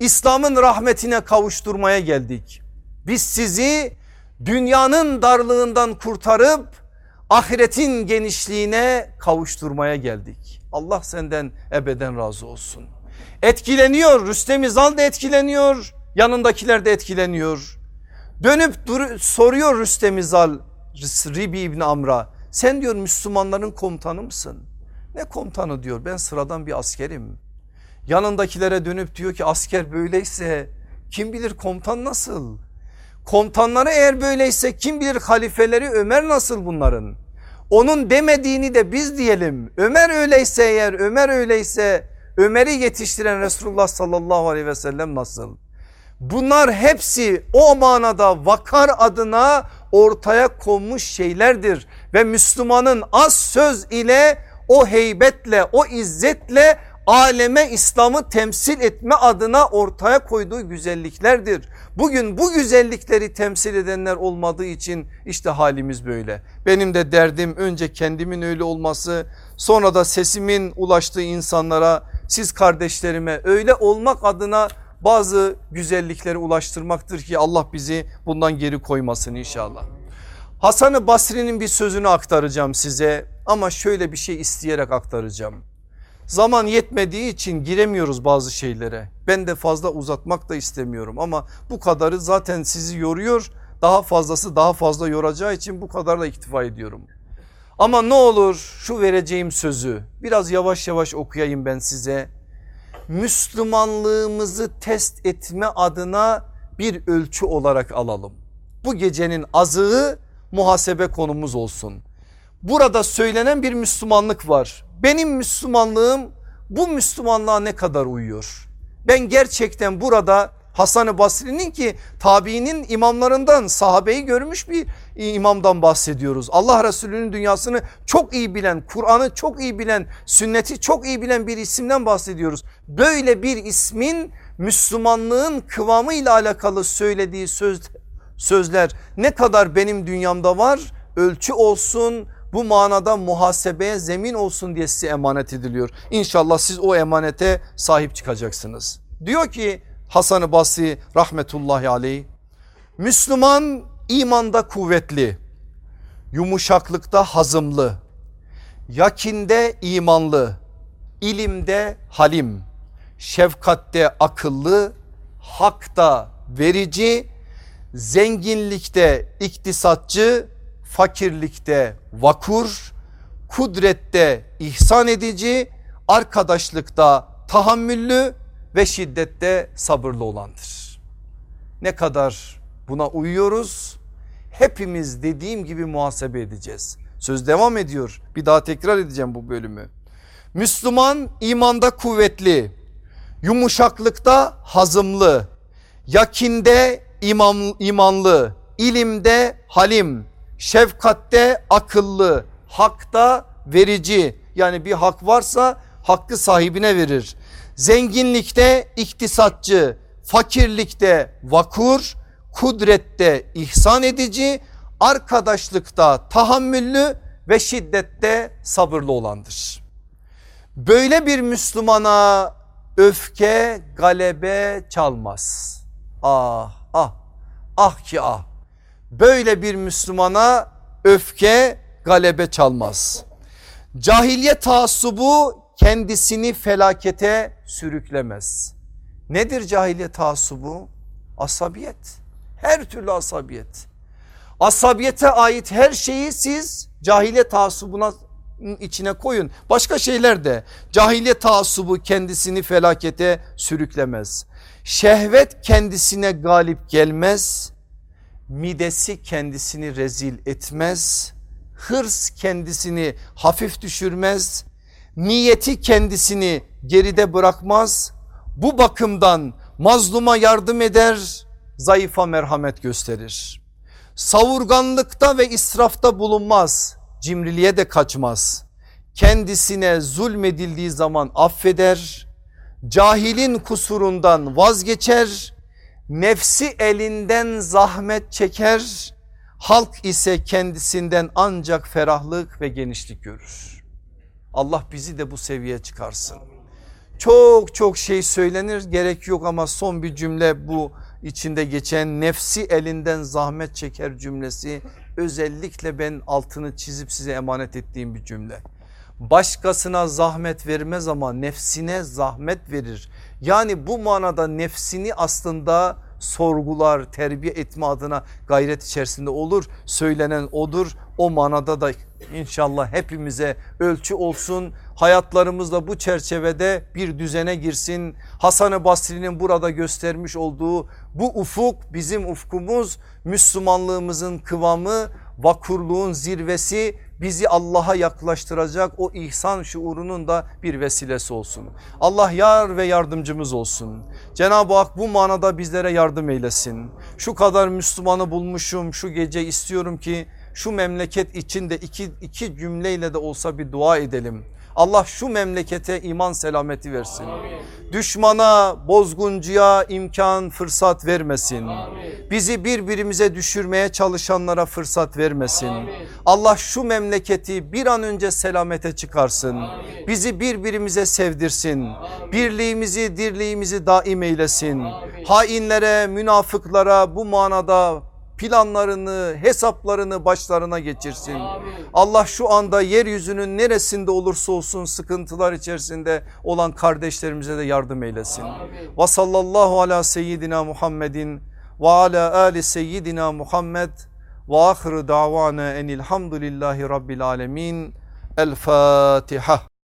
İslam'ın rahmetine kavuşturmaya geldik. Biz sizi dünyanın darlığından kurtarıp ahiretin genişliğine kavuşturmaya geldik. Allah senden ebeden razı olsun. Etkileniyor Rüstem İzal da etkileniyor yanındakiler de etkileniyor. Dönüp dur soruyor Rüstem İzal Ribi İbni Amr'a sen diyor Müslümanların komutanı mısın? Ne komutanı diyor ben sıradan bir askerim. Yanındakilere dönüp diyor ki asker böyleyse kim bilir komutan nasıl? Komutanları eğer böyleyse kim bilir halifeleri Ömer nasıl bunların? Onun demediğini de biz diyelim. Ömer öyleyse eğer Ömer öyleyse Ömer'i yetiştiren Resulullah sallallahu aleyhi ve sellem nasıl? Bunlar hepsi o manada vakar adına ortaya konmuş şeylerdir ve Müslümanın az söz ile o heybetle o izzetle aleme İslam'ı temsil etme adına ortaya koyduğu güzelliklerdir. Bugün bu güzellikleri temsil edenler olmadığı için işte halimiz böyle. Benim de derdim önce kendimin öyle olması sonra da sesimin ulaştığı insanlara siz kardeşlerime öyle olmak adına bazı güzellikleri ulaştırmaktır ki Allah bizi bundan geri koymasın inşallah. Hasan-ı Basri'nin bir sözünü aktaracağım size ama şöyle bir şey isteyerek aktaracağım. Zaman yetmediği için giremiyoruz bazı şeylere. Ben de fazla uzatmak da istemiyorum ama bu kadarı zaten sizi yoruyor. Daha fazlası daha fazla yoracağı için bu kadarla iktifa ediyorum. Ama ne olur şu vereceğim sözü biraz yavaş yavaş okuyayım ben size. Müslümanlığımızı test etme adına bir ölçü olarak alalım. Bu gecenin azığı muhasebe konumuz olsun. Burada söylenen bir Müslümanlık var. Benim Müslümanlığım bu Müslümanlığa ne kadar uyuyor? Ben gerçekten burada Hasan-ı Basri'nin ki tabiinin imamlarından sahabeyi görmüş bir imamdan bahsediyoruz. Allah Resulü'nün dünyasını çok iyi bilen, Kur'an'ı çok iyi bilen, sünneti çok iyi bilen bir isimden bahsediyoruz. Böyle bir ismin Müslümanlığın kıvamı ile alakalı söylediği söz, sözler ne kadar benim dünyamda var ölçü olsun bu manada muhasebeye zemin olsun diye size emanet ediliyor. İnşallah siz o emanete sahip çıkacaksınız. Diyor ki Hasan-ı Basri rahmetullahi aleyh Müslüman imanda kuvvetli, yumuşaklıkta hazımlı, yakinde imanlı, ilimde halim, şefkatte akıllı, hakta verici, zenginlikte iktisatçı, fakirlikte vakur, kudrette ihsan edici, arkadaşlıkta tahammüllü ve şiddette sabırlı olandır. Ne kadar buna uyuyoruz hepimiz dediğim gibi muhasebe edeceğiz. Söz devam ediyor bir daha tekrar edeceğim bu bölümü. Müslüman imanda kuvvetli, yumuşaklıkta hazımlı, yakinde imam, imanlı, ilimde halim, şefkatte akıllı, hakta verici. Yani bir hak varsa hakkı sahibine verir. Zenginlikte iktisatçı, fakirlikte vakur, kudrette ihsan edici, arkadaşlıkta tahammüllü ve şiddette sabırlı olandır. Böyle bir Müslümana öfke galebe çalmaz. Ah ah ah ki ah. Böyle bir Müslümana öfke galebe çalmaz. Cahiliye taassubu kendisini felakete sürüklemez. Nedir cahiliye taassubu? Asabiyet. Her türlü asabiyet. Asabiyete ait her şeyi siz cahiliye taassubuna içine koyun. Başka şeyler de cahiliye taassubu kendisini felakete sürüklemez. Şehvet kendisine galip gelmez. Midesi kendisini rezil etmez. Hırs kendisini hafif düşürmez. Niyeti kendisini geride bırakmaz. Bu bakımdan mazluma yardım eder, zayıfa merhamet gösterir. Savurganlıkta ve israfta bulunmaz cimriliğe de kaçmaz. Kendisine zulmedildiği zaman affeder, cahilin kusurundan vazgeçer, nefsi elinden zahmet çeker, halk ise kendisinden ancak ferahlık ve genişlik görür. Allah bizi de bu seviyeye çıkarsın. Çok çok şey söylenir gerek yok ama son bir cümle bu içinde geçen nefsi elinden zahmet çeker cümlesi özellikle ben altını çizip size emanet ettiğim bir cümle. Başkasına zahmet vermez ama nefsine zahmet verir. Yani bu manada nefsini aslında sorgular terbiye etme adına gayret içerisinde olur. Söylenen odur o manada da inşallah hepimize ölçü olsun. Hayatlarımızda bu çerçevede bir düzene girsin. Hasan-ı Basri'nin burada göstermiş olduğu bu ufuk bizim ufkumuz Müslümanlığımızın kıvamı vakurluğun zirvesi bizi Allah'a yaklaştıracak o ihsan şuurunun da bir vesilesi olsun. Allah yar ve yardımcımız olsun. Cenab-ı Hak bu manada bizlere yardım eylesin. Şu kadar Müslümanı bulmuşum şu gece istiyorum ki şu memleket içinde iki, iki cümleyle de olsa bir dua edelim. Allah şu memlekete iman selameti versin. Düşmana, bozguncuya imkan, fırsat vermesin. Bizi birbirimize düşürmeye çalışanlara fırsat vermesin. Allah şu memleketi bir an önce selamete çıkarsın. Bizi birbirimize sevdirsin. Birliğimizi, dirliğimizi daim eylesin. Hainlere, münafıklara bu manada planlarını hesaplarını başlarına geçirsin. Allah şu anda yeryüzünün neresinde olursa olsun sıkıntılar içerisinde olan kardeşlerimize de yardım eylesin. Ve sallallahu ala seyyidina Muhammedin ve ala ali seyyidina Muhammed ve ahir davana enilhamdülillahi rabbil alemin. El Fatiha.